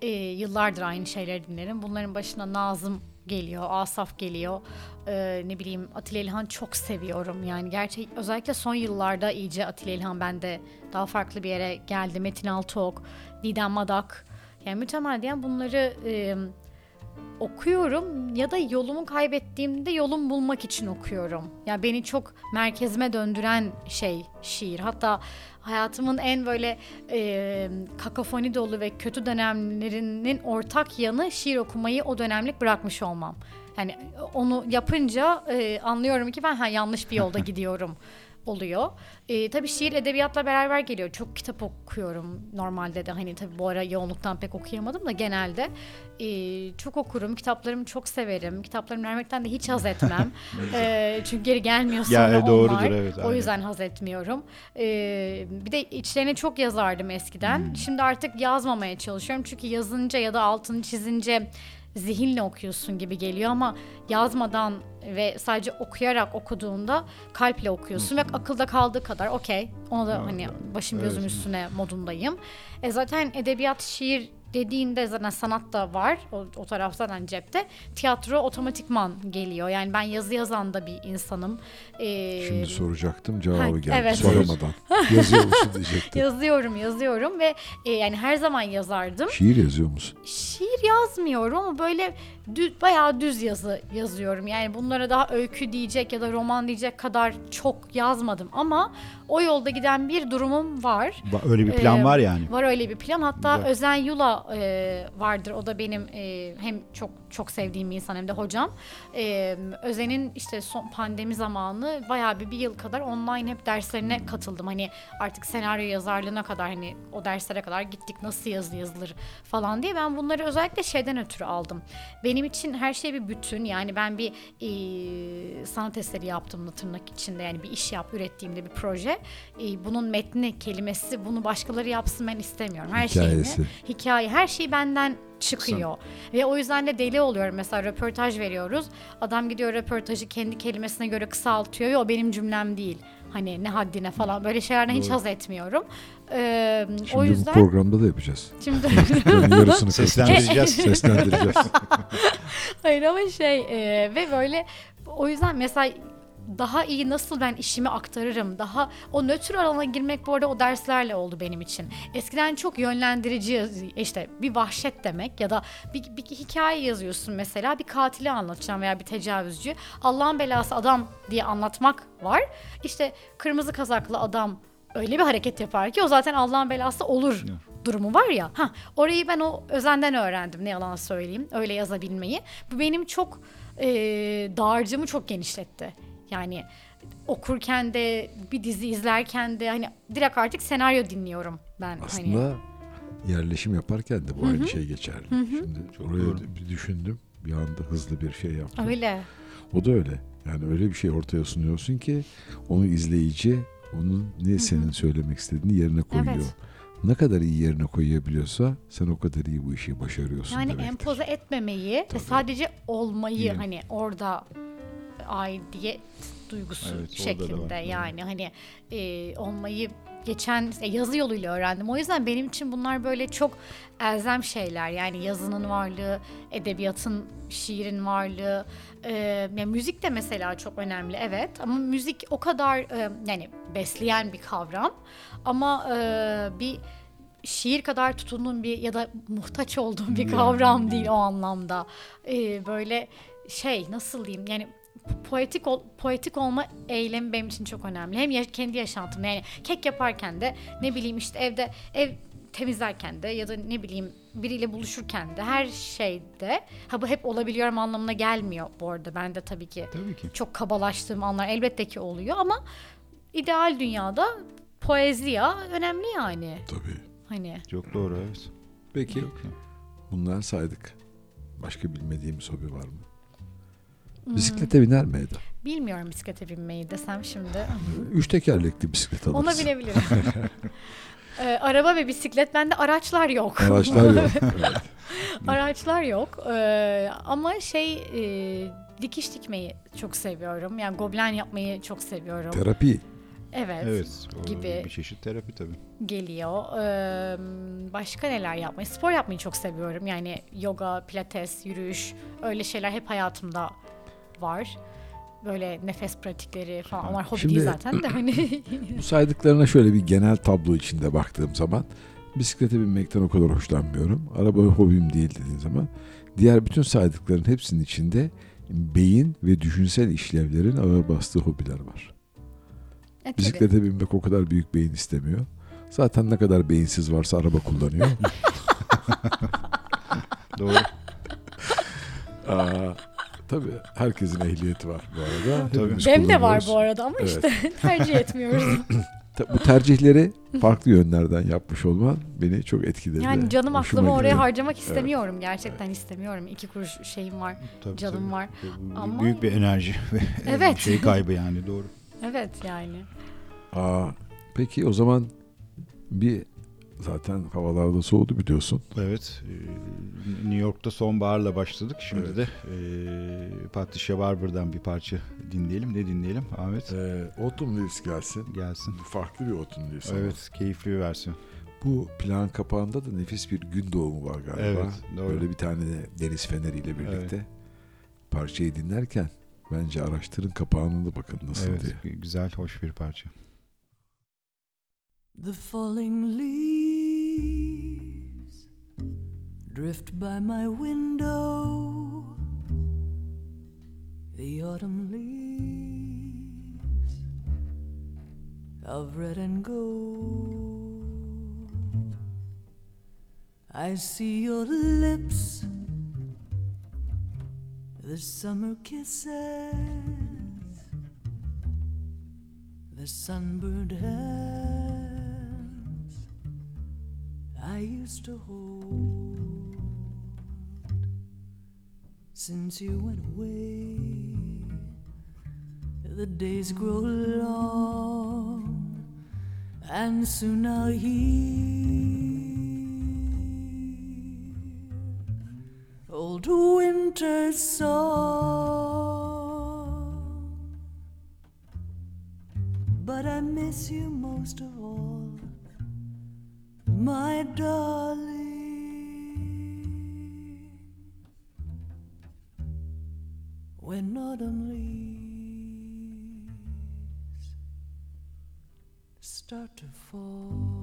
E, yıllardır aynı şeyleri dinlerim. Bunların başına Nazım geliyor, Asaf geliyor. Ee, ne bileyim Atilla İlhan çok seviyorum. Yani gerçek özellikle son yıllarda iyice Atilla İlhan bende daha farklı bir yere geldi. Metin Altıok, Didem Madak. Yani mütemadiyen bunları e, okuyorum ya da yolumu kaybettiğimde yolum bulmak için okuyorum. Yani beni çok merkezime döndüren şey şiir. Hatta hayatımın en böyle e, kakafoni dolu ve kötü dönemlerinin ortak yanı şiir okumayı o dönemlik bırakmış olmam. Yani onu yapınca e, anlıyorum ki ben ha, yanlış bir yolda gidiyorum oluyor. E, tabii şiir edebiyatla beraber geliyor. Çok kitap okuyorum normalde de hani tabii bu ara yoğunluktan pek okuyamadım da genelde e, çok okurum. Kitaplarımı çok severim. Kitaplarımı vermekten de hiç haz etmem. e, çünkü geri gelmiyor sonra Ya, doğrudur, onlar. evet, o aynen. yüzden haz etmiyorum. E, bir de içlerine çok yazardım eskiden. Hmm. Şimdi artık yazmamaya çalışıyorum. Çünkü yazınca ya da altını çizince zihinle okuyorsun gibi geliyor ama yazmadan ve sadece okuyarak okuduğunda kalple okuyorsun ve akılda kaldığı kadar okey ona da hani başım gözüm üstüne modundayım. E zaten edebiyat şiir dediğinde zaten sanat da var o, o taraf zaten cepte. Tiyatro otomatikman geliyor. Yani ben yazı yazan da bir insanım. E, Şimdi soracaktım cevabı ha, geldi evet. soramadan. Yazıyor musun diyecektim. yazıyorum yazıyorum ve e, yani her zaman yazardım. Şiir yazıyor musun? şiir yazmıyorum ama böyle düz, bayağı düz yazı yazıyorum. Yani bunlara daha öykü diyecek ya da roman diyecek kadar çok yazmadım ama o yolda giden bir durumum var. Öyle bir plan Ee, var yani. Var öyle bir plan. Hatta Güzel. Özen Yula e, vardır. O da benim e, hem çok çok sevdiğim bir insan hem de hocam. E, Özen'in işte son pandemi zamanı bayağı bir, bir yıl kadar online hep derslerine katıldım. Hani artık senaryo yazarlığına kadar hani o derslere kadar gittik nasıl yazı yazılır falan diye. Ben bunları özellikle şeyden ötürü aldım. Benim için her şey bir bütün. Yani ben bir e, sanat eseri yaptığımda tırnak içinde yani bir iş yap ürettiğimde bir proje. E, bunun metni, kelimesi bunu başkaları yapsın ben istemiyorum. Her Hikayesi. şeyini, hikaye, her şey benden çıkıyor. Ve o yüzden de deli oluyorum. Mesela röportaj veriyoruz. Adam gidiyor röportajı kendi kelimesine göre kısaltıyor ve o benim cümlem değil. Hani ne haddine falan böyle şeylerden hiç haz etmiyorum. Ee, Şimdi o yüzden bu programda da yapacağız. şimdi yarısını Seslendireceğiz. Seslendireceğiz. Hayır ama şey e, ve böyle o yüzden mesela daha iyi nasıl ben işimi aktarırım. Daha o nötr alana girmek bu arada o derslerle oldu benim için. Eskiden çok yönlendirici işte bir vahşet demek ya da bir, bir hikaye yazıyorsun mesela bir katili anlatacağım veya bir tecavüzcü. Allah'ın belası adam diye anlatmak var. İşte kırmızı kazaklı adam öyle bir hareket yapar ki o zaten Allah'ın belası olur durumu var ya. Ha orayı ben o özenden öğrendim ne yalan söyleyeyim. Öyle yazabilmeyi. Bu benim çok e, dağarcığımı çok genişletti. Yani okurken de bir dizi izlerken de hani direkt artık senaryo dinliyorum ben hani. Aslında yerleşim yaparken de bu aynı şey geçerli. Şimdi oraya bir düşündüm. Bir anda hızlı bir şey yaptım. Öyle. O da öyle. Yani öyle bir şey ortaya sunuyorsun ki onu izleyici onun ne senin söylemek istediğini yerine koyuyor. Evet. Ne kadar iyi yerine koyabiliyorsa sen o kadar iyi bu işi başarıyorsun Yani demektir. empoze etmemeyi ve sadece olmayı Değil. hani orada aidiyet duygusu Evet, şeklinde yani hani e, olmayı geçen e, yazı yoluyla öğrendim. O yüzden benim için bunlar böyle çok elzem şeyler. Yani yazının varlığı, edebiyatın, şiirin varlığı, e, yani müzik de mesela çok önemli evet. Ama müzik o kadar e, yani besleyen bir kavram. Ama e, bir şiir kadar tutunduğum bir ya da muhtaç olduğum bir kavram değil o anlamda. Ee, böyle şey nasıl diyeyim yani poetik ol, poetik olma eylemi benim için çok önemli. Hem ya- kendi yaşantımda yani kek yaparken de ne bileyim işte evde ev temizlerken de ya da ne bileyim biriyle buluşurken de her şeyde ha bu hep olabiliyorum anlamına gelmiyor bu arada ben de tabii ki Tabii ki. çok kabalaştığım anlar elbette ki oluyor ama ideal dünyada poeziya önemli yani. Tabii. Hani Çok doğru evet. Peki bunlar saydık. Başka bilmediğimiz hobi var mı? Bisiklete biner mi Eda? bilmiyorum bisiklete binmeyi desem şimdi. Üç tekerlekli bisiklet alırız. Ona binebilirim. Ee, araba ve bisiklet bende araçlar yok. Araçlar yok. Evet. Araçlar yok. Ee, ama şey e, dikiş dikmeyi çok seviyorum. Yani goblen yapmayı çok seviyorum. Terapi. evet. Evet. Gibi. Bir çeşit terapi tabii. geliyor. Ee, başka neler yapmayı? Spor yapmayı çok seviyorum. Yani yoga, pilates, yürüyüş öyle şeyler hep hayatımda var. Böyle nefes pratikleri falan. Onlar hobi Şimdi- değil zaten de hani. Bu saydıklarına şöyle bir genel tablo içinde baktığım zaman bisiklete binmekten o kadar hoşlanmıyorum. Araba hobim değil dediğin zaman diğer bütün saydıkların hepsinin içinde beyin ve düşünsel işlevlerin ağır bastığı hobiler var. E, tabii. Bisiklete binmek o kadar büyük beyin istemiyor. Zaten ne kadar beyinsiz varsa araba kullanıyor. Doğru. Aa, tabii herkesin ehliyeti var bu arada. Tabii. Benim de var bu arada ama Evet. işte tercih etmiyoruz. Bu tercihleri farklı yönlerden yapmış olman beni çok etkiledi. Yani canım Hoşuma aklımı oraya harcamak istemiyorum. Gerçekten istemiyorum. İki kuruş şeyim var. Tabii, Canım tabii. var. Ama- Büyük bir enerji ve Evet. şey kaybı yani doğru. Evet yani. Aa, peki o zaman bir zaten havalarda soğudu biliyorsun. Evet. e, New York'ta sonbaharla başladık. Şimdi Evet. de e, Patricia Barber'dan bir parça dinleyelim. Ne dinleyelim Ahmet? Ee, Autumn Leaves gelsin. Gelsin. Farklı bir Autumn Leaves. ama. Evet, keyifli bir versiyon. Bu plan kapağında da nefis bir gün doğumu var galiba. Evet, doğru. Böyle bir tane de deniz feneriyle birlikte. Parçayı dinlerken bence araştırın kapağına da bakın nasıl Evet, diye. güzel, hoş bir parça. The falling leaves drift by my window. The autumn leaves of red and gold. I see your lips, the summer kisses the sunburned hands I used to hold since you went away. The days grow long, and soon I'll hear old winter's song. But I miss you most of all, my darling. When autumn leaves start to fall.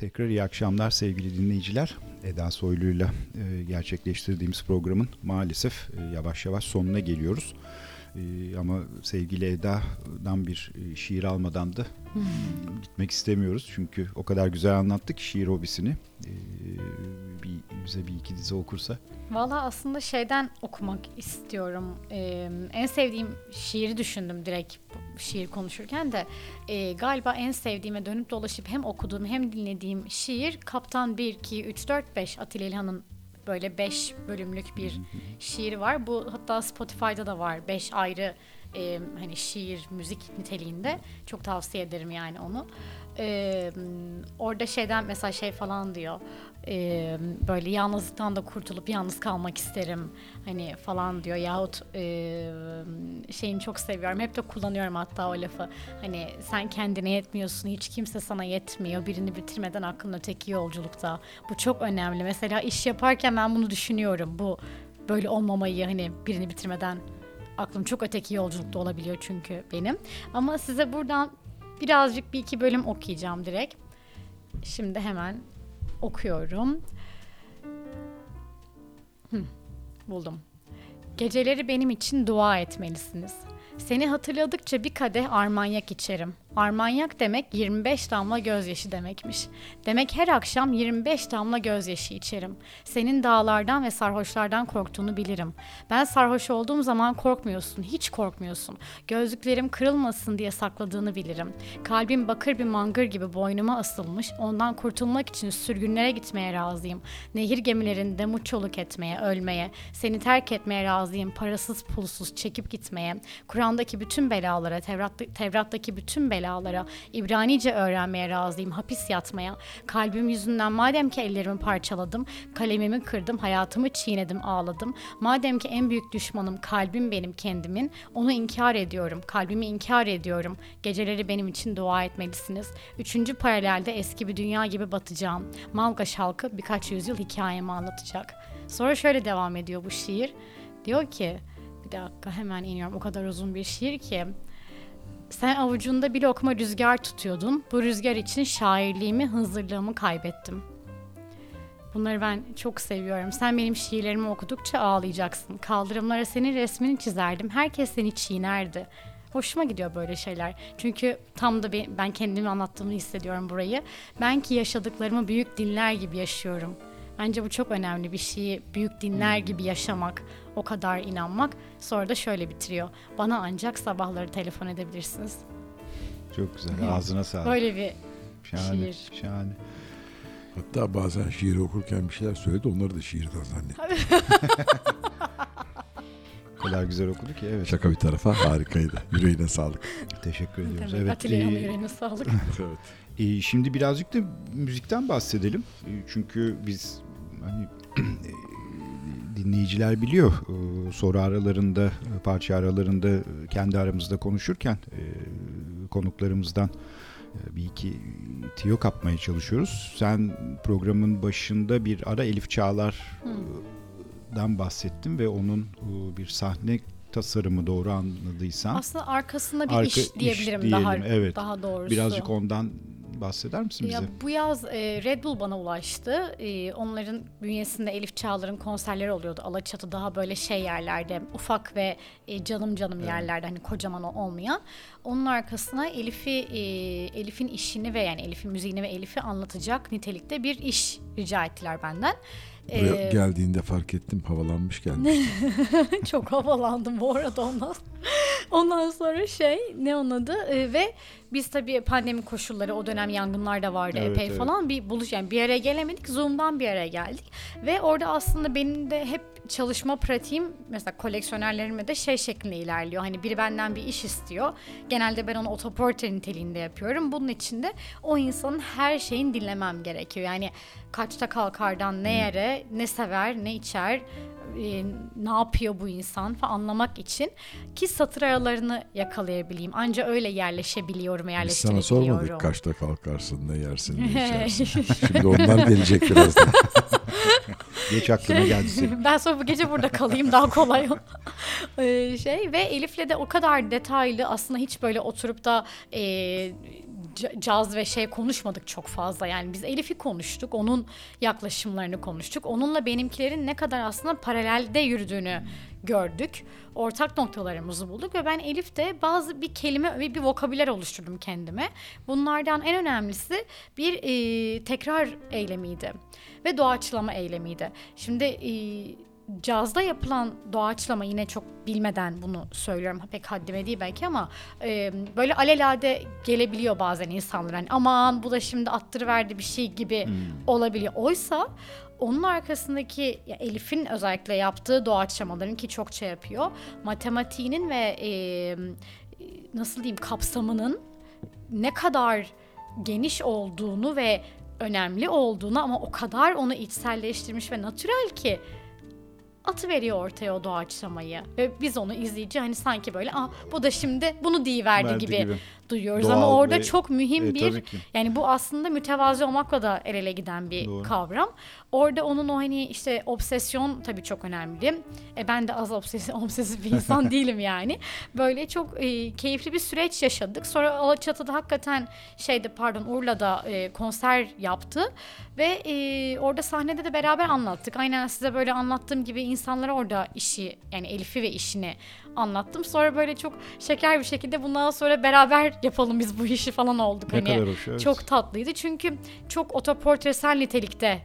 Tekrar iyi akşamlar sevgili dinleyiciler. Eda Soylu'yla e, gerçekleştirdiğimiz programın maalesef e, yavaş yavaş sonuna geliyoruz. E, ama sevgili Eda'dan bir e, şiir almadan da gitmek istemiyoruz. Çünkü o kadar güzel anlattık ki şiir hobisini. E, bir, bize bir iki dize okursa. Valla aslında şeyden okumak istiyorum. Ee, en sevdiğim şiiri düşündüm direkt şiir konuşurken de. Ee, galiba en sevdiğim ve dönüp dolaşıp hem okuduğum hem dinlediğim şiir Kaptan 1, 2, 3, 4, 5 Atilla İlhan'ın böyle 5 bölümlük bir şiiri var. Bu hatta Spotify'da da var. 5 ayrı e, hani şiir, müzik niteliğinde. Çok tavsiye ederim yani onu. Ee, orada şeyden mesela şey falan diyor. Ee, böyle yalnızlıktan da kurtulup yalnız kalmak isterim hani falan diyor. Yahut e, şeyini çok seviyorum hep de kullanıyorum hatta o lafı. Hani sen kendine yetmiyorsun hiç kimse sana yetmiyor birini bitirmeden aklın öteki yolculukta. Bu çok önemli. Mesela iş yaparken ben bunu düşünüyorum. Bu böyle olmamayı hani birini bitirmeden aklım çok öteki yolculukta olabiliyor çünkü benim. Ama size buradan birazcık bir iki bölüm okuyacağım direkt. Şimdi hemen okuyorum. Hı, buldum. Geceleri benim için dua etmelisiniz. Seni hatırladıkça bir kadeh armanyak içerim. Armanyak demek 25 damla gözyaşı demekmiş. Demek her akşam 25 damla gözyaşı içerim. Senin dağlardan ve sarhoşlardan korktuğunu bilirim. Ben sarhoş olduğum zaman korkmuyorsun, hiç korkmuyorsun. Gözlüklerim kırılmasın diye sakladığını bilirim. Kalbim bakır bir mangır gibi boynuma asılmış, ondan kurtulmak için sürgünlere gitmeye razıyım. Nehir gemilerinde muçoluk etmeye, ölmeye, seni terk etmeye razıyım, parasız pulsuz çekip gitmeye. Kur'an'daki bütün belalara, Tevrat'ta, Tevrat'taki bütün belalara, İbranice öğrenmeye razıyım, hapis yatmaya. Kalbim yüzünden madem ki ellerimi parçaladım, kalemimi kırdım, hayatımı çiğnedim, ağladım. Madem ki en büyük düşmanım kalbim benim kendimin, onu inkar ediyorum, kalbimi inkar ediyorum. Geceleri benim için dua etmelisiniz. Üçüncü paralelde eski bir dünya gibi batacağım. Malgaş halkı birkaç yüzyıl hikayemi anlatacak. Sonra şöyle devam ediyor bu şiir. Diyor ki, bir dakika hemen iniyorum. O kadar uzun bir şiir ki. Sen avucunda bir lokma rüzgar tutuyordun. Bu rüzgar için şairliğimi, hızırlığımı kaybettim. Bunları ben çok seviyorum. Sen benim şiirlerimi okudukça ağlayacaksın. Kaldırımlara senin resmini çizerdim. Herkes seni çiğnerdi. Hoşuma gidiyor böyle şeyler. Çünkü tam da ben kendimi anlattığımı hissediyorum burayı. Ben ki yaşadıklarımı büyük dinler gibi yaşıyorum. Bence bu çok önemli bir şey. Büyük dinler gibi yaşamak, o kadar inanmak. Sonra da şöyle bitiriyor. Bana ancak sabahları telefon edebilirsiniz. Çok güzel. Ağzına sağlık. Böyle bir şahane. şiir. Şahane. Hatta bazen şiiri okurken bir şeyler söyledi onları da şiirden zannetti. Kadar güzel okudu ki evet. Şaka bir tarafa harikaydı. Yüreğine sağlık. Teşekkür ediyoruz. Demek Evet. Atilla'nın e, yüreğine sağlık. evet. e, şimdi birazcık da müzikten bahsedelim. E, çünkü biz hani dinleyiciler biliyor. E, soru aralarında, parça aralarında e, kendi aramızda konuşurken e, konuklarımızdan bir iki tiyo kapmaya çalışıyoruz. Sen programın başında bir ara Elif Çağlar'dan bahsettin ve onun bir sahne tasarımı doğru anladıysam Aslında arkasında bir Arka iş iş diyebilirim daha diyelim, evet. daha doğrusu. birazcık ondan bahseder misin bize? Ya bu yaz e, Red Bull bana ulaştı. E, onların bünyesinde Elif Çağlar'ın konserleri oluyordu. Alaçatı daha böyle şey yerlerde, ufak ve e, canım canım yerlerde hani kocaman olmayan. Onun arkasına Elif'i e, Elif'in işini ve yani Elif'in müziğini ve Elif'i anlatacak nitelikte bir iş rica ettiler benden. Buraya E, geldiğinde fark ettim havalanmış gelmiş. Çok havalandım bu arada ondan. Ondan sonra şey ne onun adı E, ve biz tabii pandemi koşulları o dönem yangınlar da vardı Evet, epey evet. falan bir buluş yani bir araya gelemedik Zoom'dan bir araya geldik ve orada aslında benim de hep çalışma pratiğim mesela koleksiyonerlerime de şey şeklinde ilerliyor. Hani biri benden bir iş istiyor. Genelde ben onu otoportre niteliğinde yapıyorum. Bunun için de o insanın her şeyini dinlemem gerekiyor. Yani kaçta kalkardan ne yere, ne sever, ne içer, e, ne yapıyor bu insan falan anlamak için ki satır aralarını yakalayabileyim. Anca öyle yerleşebiliyorum, Biz sana yerleştirebiliyorum. sormadık kaçta kalkarsın, ne yersin, ne içersin. Şimdi onlar gelecek birazdan. Geç aklıma geldi senin. ben sonra bu gece burada kalayım daha kolay. Ee, şey ve Elif'le de o kadar detaylı aslında hiç böyle oturup da e, caz ve şey konuşmadık çok fazla. Yani biz Elif'i konuştuk, onun yaklaşımlarını konuştuk. Onunla benimkilerin ne kadar aslında paralelde yürüdüğünü gördük. Ortak noktalarımızı bulduk ve ben Elif'te bazı bir kelime ve bir vokabüler oluşturdum kendime. Bunlardan en önemlisi bir e, tekrar eylemiydi ve doğaçlama eylemiydi. Şimdi e, cazda yapılan doğaçlama yine çok bilmeden bunu söylüyorum pek haddime değil belki ama e, böyle alelade gelebiliyor bazen insanlar hani aman bu da şimdi attırıverdi bir şey gibi olabiliyor. Oysa onun arkasındaki ya Elif'in özellikle yaptığı doğaçlamaların ki çokça yapıyor matematiğinin ve e, nasıl diyeyim kapsamının ne kadar geniş olduğunu ve önemli olduğunu ama o kadar onu içselleştirmiş ve natürel ki atı veriyor ortaya o doğaçlamayı ve biz onu izleyici hani sanki böyle ah bu da şimdi bunu diyiverdi Verdi gibi, gibi. Duyuyoruz Doğal ama orada ve- çok mühim E, bir yani bu aslında mütevazi olmakla da el ele giden bir Doğru. kavram. Orada onun o hani işte obsesyon tabii çok önemli. E ben de az obsesif, obsesif bir insan değilim yani. Böyle çok e, keyifli bir süreç yaşadık. Sonra Alaçatı'da hakikaten şeyde pardon Urla'da e, konser yaptı ve e, orada sahnede de beraber anlattık. Aynen size böyle anlattığım gibi insanlara orada işi yani Elif'i ve işini anlattım. Sonra böyle çok şeker bir şekilde bundan sonra beraber yapalım biz bu işi falan olduk. Ne hani kadar hoş, evet. Çok tatlıydı çünkü çok otoportresel nitelikte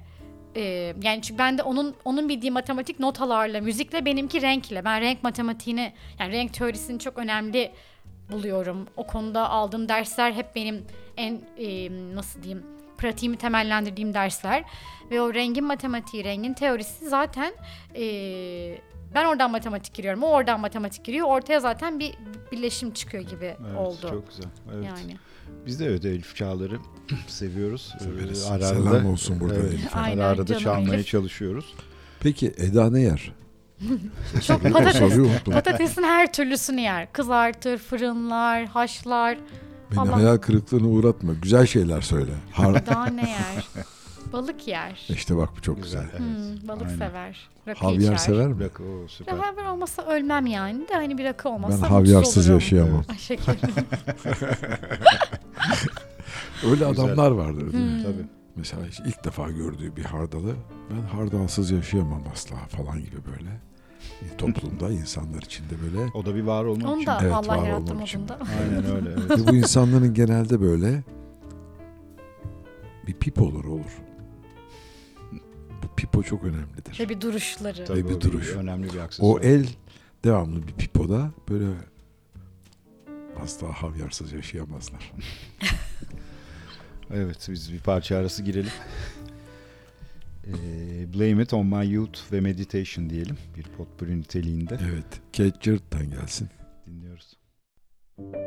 e, yani çünkü ben de onun onun bildiği matematik notalarla, müzikle benimki renkle. Ben renk matematiğini yani renk teorisini çok önemli buluyorum. O konuda aldığım dersler hep benim en e, nasıl diyeyim pratiğimi temellendirdiğim dersler ve o rengin matematiği, rengin teorisi zaten e, ben oradan matematik giriyorum, o oradan matematik giriyor. Ortaya zaten bir birleşim çıkıyor gibi Evet, oldu. Çok güzel. Evet. Yani. Biz de evet Elif Çağlar'ı seviyoruz. Severiz. Ee, Selam arada- olsun burada evet, Elif'e. Aynen, Ara arada canım çalmaya Elif. çalışıyoruz. Peki Eda ne yer? Çok patates, patatesin her türlüsünü yer. Kızartır, fırınlar, haşlar. Beni Ama- hayal kırıklığına uğratma. Güzel şeyler söyle. Har Daha ne yer? Balık yer. işte bak bu çok güzel. Evet. Hmm, balık aynen. sever. Rakı Havyar içer. sever mi? Rakı o süper. Havyar olmasa ölmem yani de hani bir rakı olmasa Ben havyarsız olurum. yaşayamam. Ay şekerim. Öyle Güzel. adamlar vardır değil mi? Tabii. Mesela hiç ilk defa gördüğü bir hardalı ben hardalsız yaşayamam asla falan gibi böyle. E, Toplumda insanlar içinde böyle. O da bir var olmak Onu için. da Evet, Allah var yarattı olmak için. modunda. Aynen öyle. Evet. Ve bu insanların genelde böyle bir pipoları olur. Bu pipo çok önemlidir. Ve bir duruşları. Tabii bir o duruş. Önemli bir aksesuar. O el devamlı bir pipoda böyle asla havyarsız yaşayamazlar. Evet biz bir parça arası girelim. Ee, Blame It On My Youth ve Meditation diyelim. Bir potpourri niteliğinde Evet. Jarrett'tan gelsin. dinliyoruz. Blame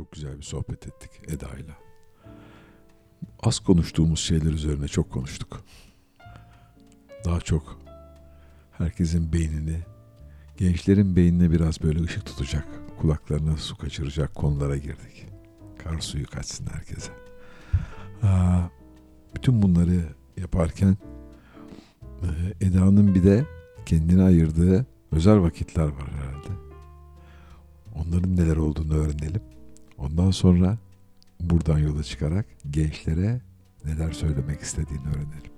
Çok güzel bir sohbet ettik Eda'yla. Az konuştuğumuz şeyler üzerine çok konuştuk. Daha çok herkesin beynini, gençlerin beynine biraz böyle ışık tutacak, kulaklarına su kaçıracak konulara girdik. Kar suyu kaçsın herkese. Aa, bütün bunları yaparken e, Eda'nın bir de kendine ayırdığı özel vakitler var herhalde. Onların neler olduğunu öğrenelim. Ondan sonra buradan yola çıkarak gençlere neler söylemek istediğini öğrenelim.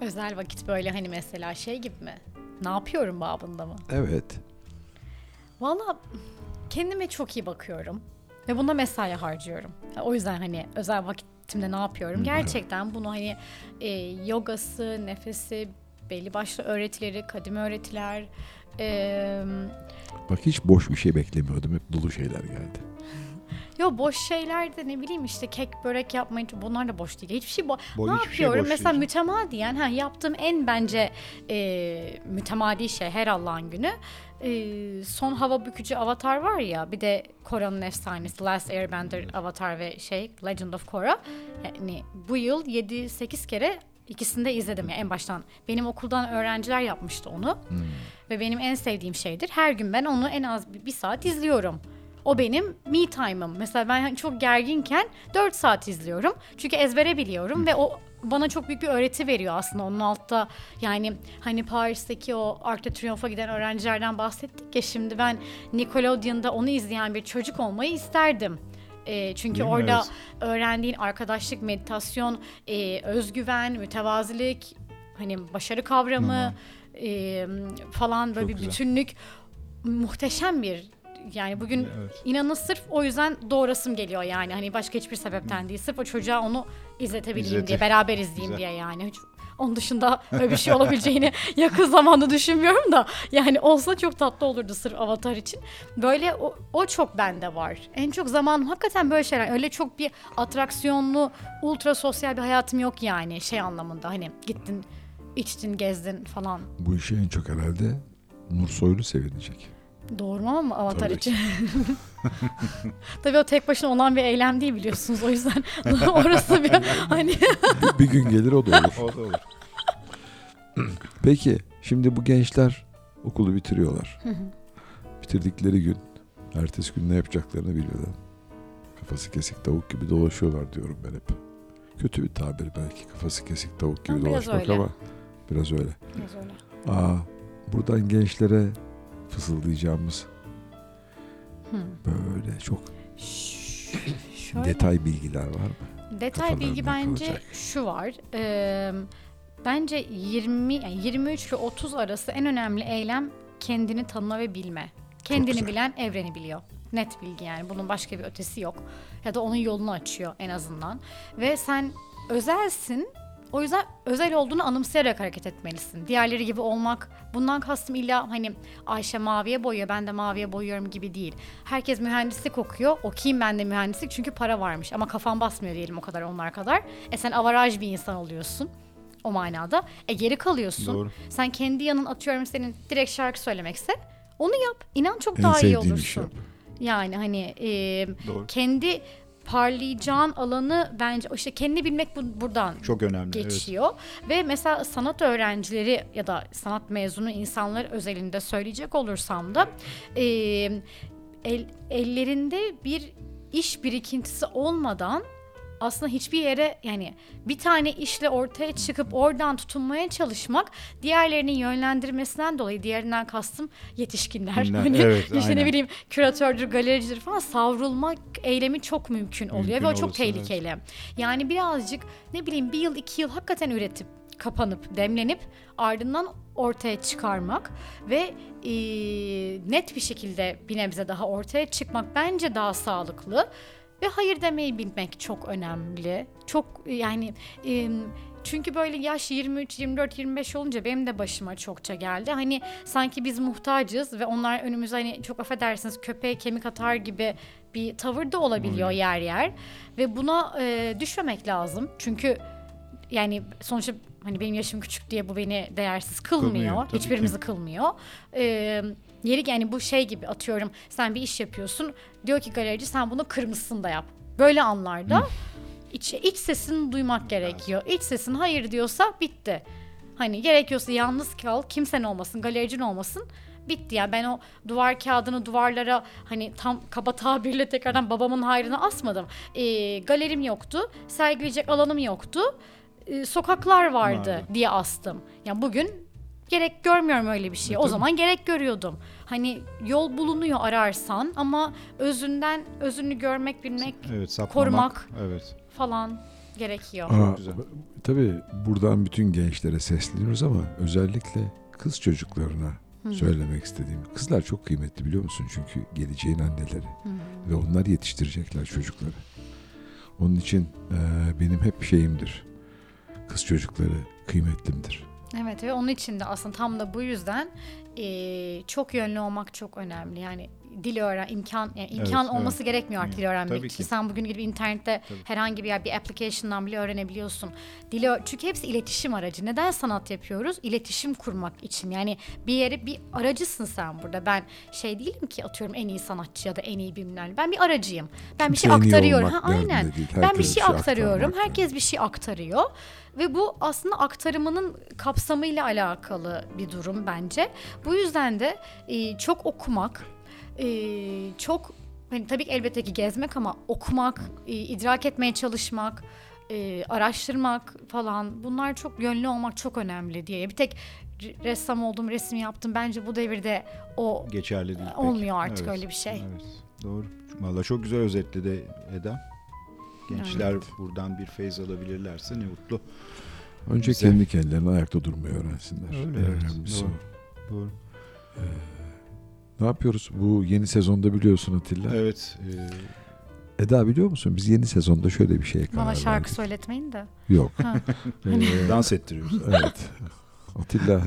Özel vakit böyle hani mesela şey gibi mi? Ne yapıyorum babında mı? Evet. Valla kendime çok iyi bakıyorum. Ve buna mesai harcıyorum. O yüzden hani özel vakitimde ne yapıyorum? Gerçekten bunu hani e, yogası, nefesi, belli başlı öğretileri, kadim öğretiler, e, Bak hiç boş bir şey beklemiyordum. Hep dolu şeyler geldi. Yo boş şeyler de ne bileyim işte kek börek yapmayı bunlar da boş değil. Hiçbir şey bo- Bo- ne hiçbir şey yapıyorum? boş Mesela değil. mütemadiyen ha yaptığım en bence e, mütemadi şey her Allah'ın günü. e, son hava bükücü avatar var ya bir de Korran'ın efsanesi Last Airbender avatar ve şey Legend of Korra. Yani bu yıl 7-8 kere ikisini de izledim ya en baştan. Benim okuldan öğrenciler yapmıştı onu. Ve benim en sevdiğim şeydir. Her gün ben onu en az bir, bir saat izliyorum. O benim me time'ım. Mesela ben hani çok gerginken 4 saat izliyorum. Çünkü ezbere biliyorum ve o bana çok büyük bir öğreti veriyor aslında onun altta. Yani hani Paris'teki o Arc de Triomphe'a giden öğrencilerden bahsettik ya şimdi ben Nickelodeon'da onu izleyen bir çocuk olmayı isterdim. Ee, çünkü Değil mi? orada Evet. öğrendiğin arkadaşlık, meditasyon, e, özgüven, mütevazilik, hani başarı kavramı e, falan böyle Çok bir güzel. bütünlük muhteşem bir yani bugün Evet. inanın sırf o yüzden doğrasım geliyor yani hani başka hiçbir sebepten değil sırf o çocuğa onu izletebileyim İzlete. diye beraber izleyeyim Güzel. diye yani hiç onun dışında öyle bir şey olabileceğini yakın zamanda düşünmüyorum da yani olsa çok tatlı olurdu sırf Avatar için. Böyle o, o çok bende var. En çok zamanım hakikaten böyle şeyler. Öyle çok bir atraksiyonlu, ultra sosyal bir hayatım yok yani şey anlamında hani gittin, içtin, gezdin falan. Bu işe en çok herhalde Nur Soylu sevinecek. Doğru mu ama Avatar Tabii için? Tabii o tek başına olan bir eylem değil biliyorsunuz. O yüzden orası bir hani Bir, gün gelir o da olur. O da olur. Peki şimdi bu gençler okulu bitiriyorlar. Bitirdikleri gün ertesi gün ne yapacaklarını bilmeden kafası kesik tavuk gibi dolaşıyorlar diyorum ben hep. Kötü bir tabir belki kafası kesik tavuk gibi Ama biraz dolaşmak öyle. ama biraz öyle. Biraz öyle. Aa, buradan gençlere fısıldayacağımız Hı. böyle çok Şöyle. detay bilgiler var mı? Detay bilgi kafalarında bence kalacak. şu var. Ee, bence 20 yani 23 ile 30 arası en önemli eylem kendini tanıma ve bilme. Kendini bilen evreni biliyor. Net bilgi yani. Bunun başka bir ötesi yok. Ya da onun yolunu açıyor en azından. Ve sen özelsin. O yüzden özel olduğunu anımsayarak hareket etmelisin. Diğerleri gibi olmak, bundan kastım illa hani Ayşe maviye boyuyor, ben de maviye boyuyorum gibi değil. Herkes mühendislik okuyor, okuyayım ben de mühendislik çünkü para varmış. Ama kafan basmıyor diyelim o kadar onlar kadar. E sen avaraj bir insan oluyorsun o manada. E geri kalıyorsun. Doğru. Sen kendi yanın atıyorum senin direkt şarkı söylemekse onu yap. İnan çok En daha iyi olursun. yap. Yani hani e, Doğru. kendi parlayacağın alanı bence işte kendini bilmek bu, buradan Çok önemli. Evet. geçiyor. Ve mesela sanat öğrencileri ya da sanat mezunu insanlar özelinde söyleyecek olursam da e, el- ellerinde bir iş birikintisi olmadan aslında hiçbir yere yani bir tane işle ortaya çıkıp oradan tutunmaya çalışmak diğerlerinin yönlendirmesinden dolayı diğerinden kastım yetişkinler. Dinler, Hani evet, işte ne aynen. bileyim küratördür, galericidir falan savrulmak eylemi çok mümkün oluyor Mümkün ve o çok olursa, evet. tehlikeli. Yani birazcık ne bileyim bir yıl iki yıl hakikaten üretip kapanıp demlenip ardından ortaya çıkarmak ve e, net bir şekilde bir nebze daha ortaya çıkmak bence daha sağlıklı ve hayır demeyi bilmek çok önemli. Çok yani e, çünkü böyle yaş 23, 24, 25 olunca benim de başıma çokça geldi. Hani sanki biz muhtacız ve onlar önümüze hani çok affedersiniz köpeğe kemik atar gibi bir tavır da olabiliyor yer yer. Ve buna e, düşmemek lazım. Çünkü yani sonuçta hani benim yaşım küçük diye bu beni değersiz kılmıyor. Kılmıyor, Hiçbirimizi kılmıyor. Ee, Yeri yani bu şey gibi atıyorum sen bir iş yapıyorsun diyor ki galerici sen bunu kırmızısını da yap. Böyle anlarda iç, iç sesini duymak gerekiyor. İç sesin hayır diyorsa bitti. Hani gerekiyorsa yalnız kal kimsen olmasın galericin olmasın bitti yani ben o duvar kağıdını duvarlara hani tam kaba tabirle tekrardan babamın hayrına asmadım. Ee, galerim yoktu sergileyecek alanım yoktu sokaklar vardı Vardı. diye astım. Yani bugün gerek görmüyorum öyle bir şey. O zaman gerek görüyordum. Hani yol bulunuyor ararsan ama özünden özünü görmek bilmek Evet, saplamak. Korumak. Evet. falan gerekiyor. Aa, güzel. Tabii buradan bütün gençlere sesleniyoruz ama özellikle kız çocuklarına söylemek istediğim. Kızlar çok kıymetli biliyor musun? Çünkü geleceğin anneleri. Ve onlar yetiştirecekler çocukları. Onun için e, benim hep şeyimdir. Kız çocukları kıymetlimdir. Evet ve onun için de aslında tam da bu yüzden eee, çok yönlü olmak çok önemli. Yani dil öğren imkan yani imkan Evet, olması gerekmiyor artık dil öğrenmek Tabii ki. Sen bugün gidip internette Tabii. herhangi bir yer bir application'dan bile öğrenebiliyorsun. Dili ö- çünkü hepsi iletişim aracı. Neden sanat yapıyoruz? İletişim kurmak için. Yani bir yere bir aracısın sen burada. Ben şey değilim ki atıyorum en iyi sanatçı ya da en iyi bilmem. Ben bir aracıyım. Ben bir şey aktarıyorum. Ha, aynen. değil. Ben bir şey şey aktarıyorum. Herkes bir şey aktarıyor. Ve bu aslında aktarımının kapsamıyla alakalı bir durum bence. Bu yüzden de çok okumak, e, çok hani tabii ki elbette ki gezmek ama okumak, e, idrak etmeye çalışmak, e, araştırmak falan bunlar çok yönlü olmak çok önemli diye. Bir tek ressam oldum, resim yaptım. Bence bu devirde o Geçerli değil. pek. olmuyor artık Evet, öyle bir şey. Evet. Doğru. Valla çok güzel özetledi Eda. Gençler buradan bir feyz alabilirlerse ne mutlu. Önce Bize- kendi kendilerine ayakta durmayı öğrensinler. Öyle, evet. önemlisi Doğru. Doğru. Ne yapıyoruz? Bu yeni sezonda biliyorsun Atilla. Evet. e, Eda biliyor musun? Biz yeni sezonda şöyle bir şeye karar Bana şarkı verdik. söyletmeyin de. Yok. Ee, dans ettiriyoruz. evet. Atilla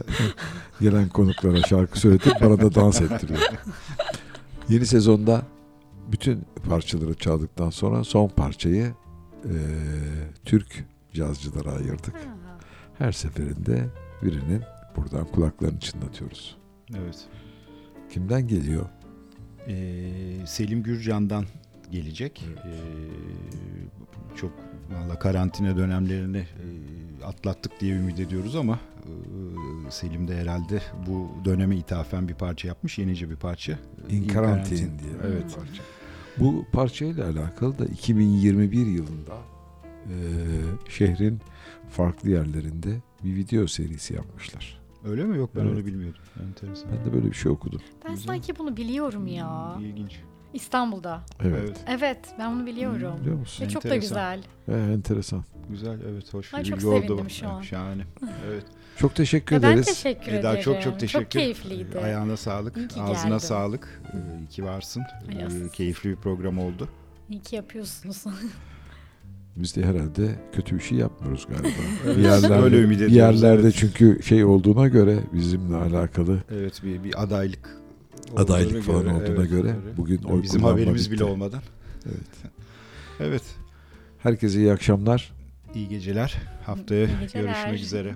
gelen konuklara şarkı söyletip bana da dans ettiriyor. Yeni sezonda bütün parçaları çaldıktan sonra son parçayı eee, Türk cazcılara ayırdık. Her seferinde birinin buradan kulaklarını çınlatıyoruz. Evet. Kimden geliyor? Ee, Selim Gürcan'dan gelecek. Ee, çok valla karantina dönemlerini e, atlattık diye ümit ediyoruz ama e, Selim de herhalde bu döneme ithafen bir parça yapmış. Yenice bir parça. In Karantin diye. bir Evet. parça. Bu parçayla alakalı da 2021 yılında eee, şehrin farklı yerlerinde bir video serisi yapmışlar. Öyle mi? Yok ben Evet. onu bilmiyordum. Enteresan. Ben de böyle bir şey okudum. Ben Güzel. sanki bunu biliyorum ya. İlginç. İstanbul'da. Evet. Evet. Ben bunu biliyorum. Biliyor musun? Ve çok da güzel. Ee, enteresan. Güzel evet hoş. Ay, çok bilgi oldu sevindim bu. şu an. Şahane. Evet. Çok teşekkür Ve ben ederiz. teşekkür Eda ederim. çok çok teşekkür. Çok keyifliydi. Ayağına sağlık. İyi ki Ağzına geldin. sağlık. Ee, İyi ki varsın. Ee, keyifli bir program oldu. İyi ki yapıyorsunuz. Biz de herhalde kötü bir şey yapmıyoruz galiba. Evet, bir yerlerde, öyle ümit bir ediyoruz, yerlerde evet. çünkü şey olduğuna göre bizimle alakalı Evet bir, bir adaylık adaylık falan göre, olduğuna evet, göre evet. bugün oy bizim haberimiz bitti. bile olmadan. Evet. Evet. Herkese iyi akşamlar. İyi geceler. Haftaya İyi geceler. görüşmek üzere.